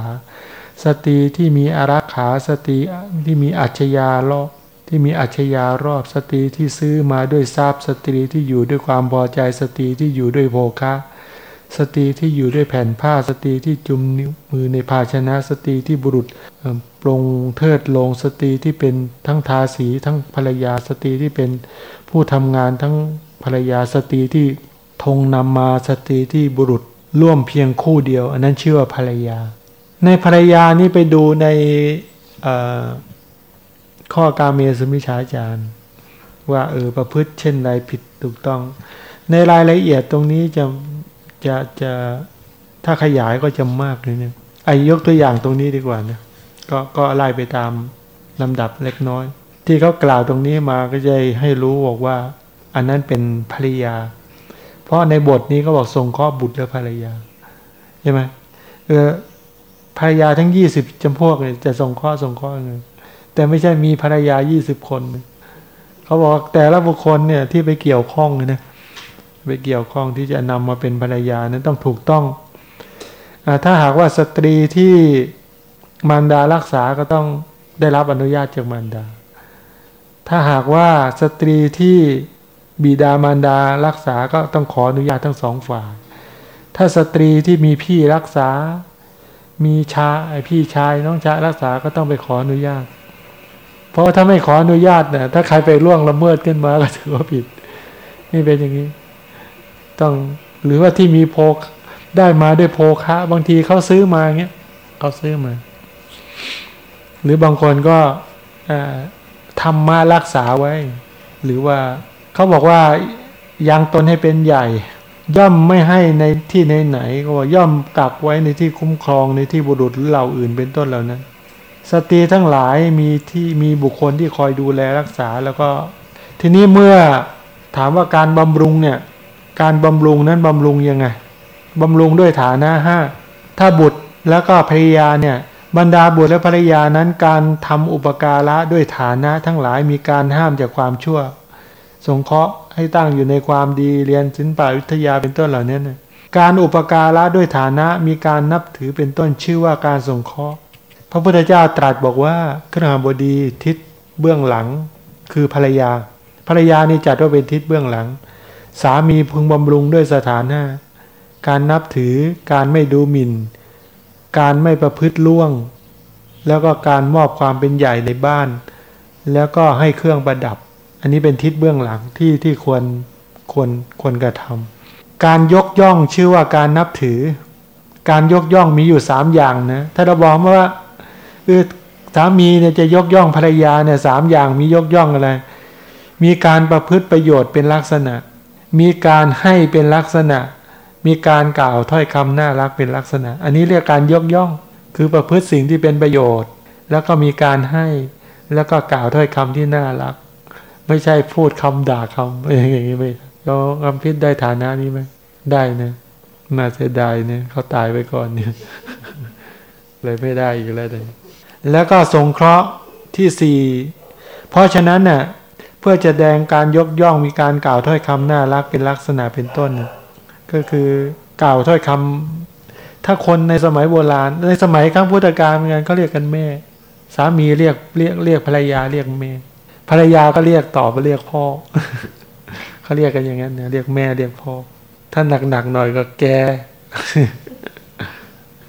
S1: สตรีที่มีอารักขาสตรีที่มีอัจฉยารอบที่มีอัจฉยารอบสตรีที่ซื้อมาด้วยทรัพย์ สตรีที่อยู่ด้วยความพอใจสตรีที่อยู่ด้วยโภคะสตรีที่อยู่ด้วยแผ่นผ้าสตรีที่จุ่มนิ้วมือในภาชนะสตรีที่บุรุษ ปลงเทริดลงสตรีที่เป็นทั้งทาสีทั้งภรรยาสตรีที่เป็นผู้ทำงานทั้งภรรยาสตรีที่ธงนำมาสตรีที่บุรุษร่วมเพียงคู่เดียว อันนั้นชื่อว่าภรรยา ในภรรยานี่ไปดูในข้อการเมสมิชาจารย์ ว่าเออประพฤติเช่นใดผิดถูกต้อง ในรายละเอียดตรงนี้จะจะจะถ้าขยายก็จะมากเลยเนี่ยไอยกตัวอย่างตรงนี้ดีกว่านะ ก็ก็ไล่ไปตามลำดับเล็กน้อย ที่เขากล่าวตรงนี้มาก็จะให้รู้บอกว่า อันนั้นเป็นภรรยา เพราะในบทนี้ก็บอกทรงข้อบุตรและภรรยาใช่ไหมเออภรรยาทั้งยี่สิบจำพวกเนี่ยจะทรงข้อทรงข้อเงินแต่ไม่ใช่มีภรรยายี่สิบคนเขาบอกแต่ละบุคคลเนี่ยที่ไปเกี่ยวข้องนะไปเกี่ยวข้องที่จะนำมาเป็นภรรยานั้นต้องถูกต้องอถ้าหากว่าสตรีที่ มารดารักษาก็ต้องได้รับอนุญาตจากมารดา ถ้าหากว่าสตรีที่บิดามารดารักษาก็ต้องขออนุญาตทั้งสองฝ่าย ถ้าสตรีที่มีพี่รักษา มีชาพี่ชายน้องชายรักษาก็ต้องไปขออนุญาต เพราะถ้าไม่ขออนุญาตเนี่ยถ้าใครไปล่วงละเมิดขึ้นมาก็ถือว่าผิด นี่เป็นอย่างนี้ ต้องหรือว่าที่มีโพได้มาด้วยโพคะ บางทีเขาซื้อมาเงี้ยเขาซื้อมา หรือบางคนก็ทำมารักษาไว้ หรือว่าเขาบอกว่ายังตนให้เป็นใหญ่ ย่อมไม่ให้ในที่ไหนๆก็ว่าย่อมกักไว้ในที่คุ้มครองในที่บุรุษหรือเหล่าอื่นเป็นต้นเหล่านั้น สตรีทั้งหลายมีที่มีบุคคลที่คอยดูแลรักษาแล้วก็ทีนี้เมื่อถามว่าการบำรุงเนี่ยการบำรุงนั้นบำรุงยังไงบำรุงด้วยฐานะห้าถ้าบุตรแล้วก็ภรรยาเนี่ย บรรดาบุตรและภรรยานั้นการทำอุปการะด้วยฐานะทั้งหลายมีการห้ามจากความชั่ว สงเคราะห์ให้ตั้งอยู่ในความดีเรียนศิลปวิทยาเป็นต้นเหล่านี้นะการอุปการะด้วยฐานะมีการนับถือเป็นต้นชื่อว่าการสงเคราะห์ พระพุทธเจ้าตรัสบอกว่าขณาบดีทิศเบื้องหลัง คือภรรยา ภรรยานี่จัดว่าเป็นทิศเบื้องหลัง สามีพึงบำรุงด้วยสถานะ การนับถือการไม่ดูหมิ่น การไม่ประพฤติล่วง แล้วก็การมอบความเป็นใหญ่ในบ้าน แล้วก็ให้เครื่องประดับ อันนี้เป็นทิศเบื้องหลังที่ที่ควรควรควรกระทำการยกย่องชื่อว่าการนับถือ การยกย่องมีอยู่สามอย่างนะถ้าเราบอกว่าคือสามีเนี่ยจะยกย่องภรรยาเนี่ยสามอย่างมียกย่องอะไร มีการประพฤติประโยชน์เป็นลักษณะ มีการให้เป็นลักษณะ มีการกล่าวถ้อยคำน่ารักเป็นลักษณะ อันนี้เรียกการยกย่อง คือประพฤติสิ่งที่เป็นประโยชน์ แล้วก็มีการให้ แล้วก็กล่าวถ้อยคำที่น่ารัก ไม่ใช่พูดคำด่าคำอะไรอย่างนี้ไม่เราคำพิษได้ฐานะนี้ไหมได้นะน่าเสียดายเนี่ยเขาตายไปก่อนเนี่ยเลยไม่ได้อีกแล้วเลยแล้วก็สงเคราะห์ที่สี่เพราะฉะนั้นน่ะเพื่อจะแสดงการยกย่องมีการกล่าวถ้อยคำน่ารักเป็นลักษณะเป็นต้นน่ะ ก็คือกล่าวถ้อยคำถ้าคนในสมัยโบราณ ในสมัยครั้งพุทธกาลเหมือนกันเขาเรียกกันแม่ สามีเรียกเรียกเรียกภรรยาเรียกแม่ภรรยาก็เรียกต่อไปเรียกพ่อเขาเรียกกันอย่างนั้นเนี่ยเรียกแม่เรียกพ่อถ้าหนักๆหน่อยก็แก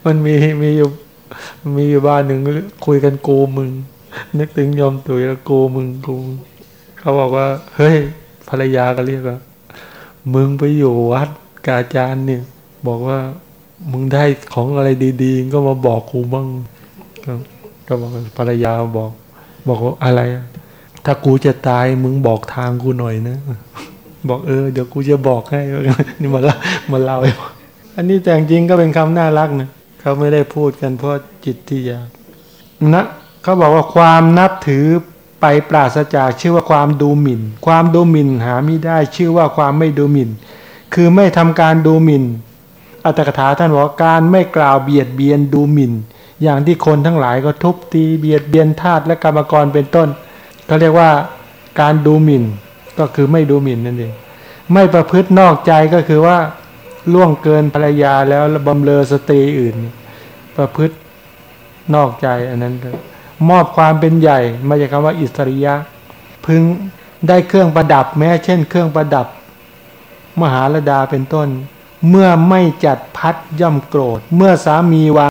S1: มันมีมีอยู่มีอยู่บ้านหนึ่งคุยกันกูมึง นึกถึงยอมตุยแล้วกูมึงกูมึงเขาบอกว่า เฮ้ย ภรรยาก็เรียกว่ามึงไปอยู่วัด กาจารย์เนี่ย บอกว่ามึงได้ของอะไรดี ๆ ก็มาบอกกูบ้างก็บอกภรรยาบอก บอกว่าอะไร ถ้ากูจะตายมึงบอกทางกูหน่อยนะ บอกเออเดี๋ยวกูจะบอกให้นี่มาเล่ามาเล่าอันนี้แต่จริงก็เป็นคำน่ารักนะเขาไม่ได้พูดกันเพราะจิตที่อยากนะเขาบอกว่าความนับถือไปปราศจากชื่อว่าความดูหมิ่น ความดูหมิ่นหาไม่ได้ชื่อว่าความไม่ดูหมิ่น คือไม่ทำการดูหมิ่น อัตถกถาท่านบอกการไม่กล่าวเบียดเบียนดูหมิ่น อย่างที่คนทั้งหลายก็ทุบตีเบียดเบียนทาสและกรรมกรเป็นต้นเขาเรียกว่าการดูหมิ่นก็คือไม่ดูหมิ่นนั่นเองไม่ประพฤตินอกใจก็คือว่าล่วงเกินภรรยาแล้วบำเลอสตรีอื่น ประพฤตินอกใจอันนั้นก็มอบความเป็นใหญ่มาจากคำว่าอิสริยะ พึงได้เครื่องประดับแม้ เช่น เครื่องประดับ มหาลดาเป็นต้น เมื่อไม่จัดพัดย่อมโกรธ เมื่อสามีวาง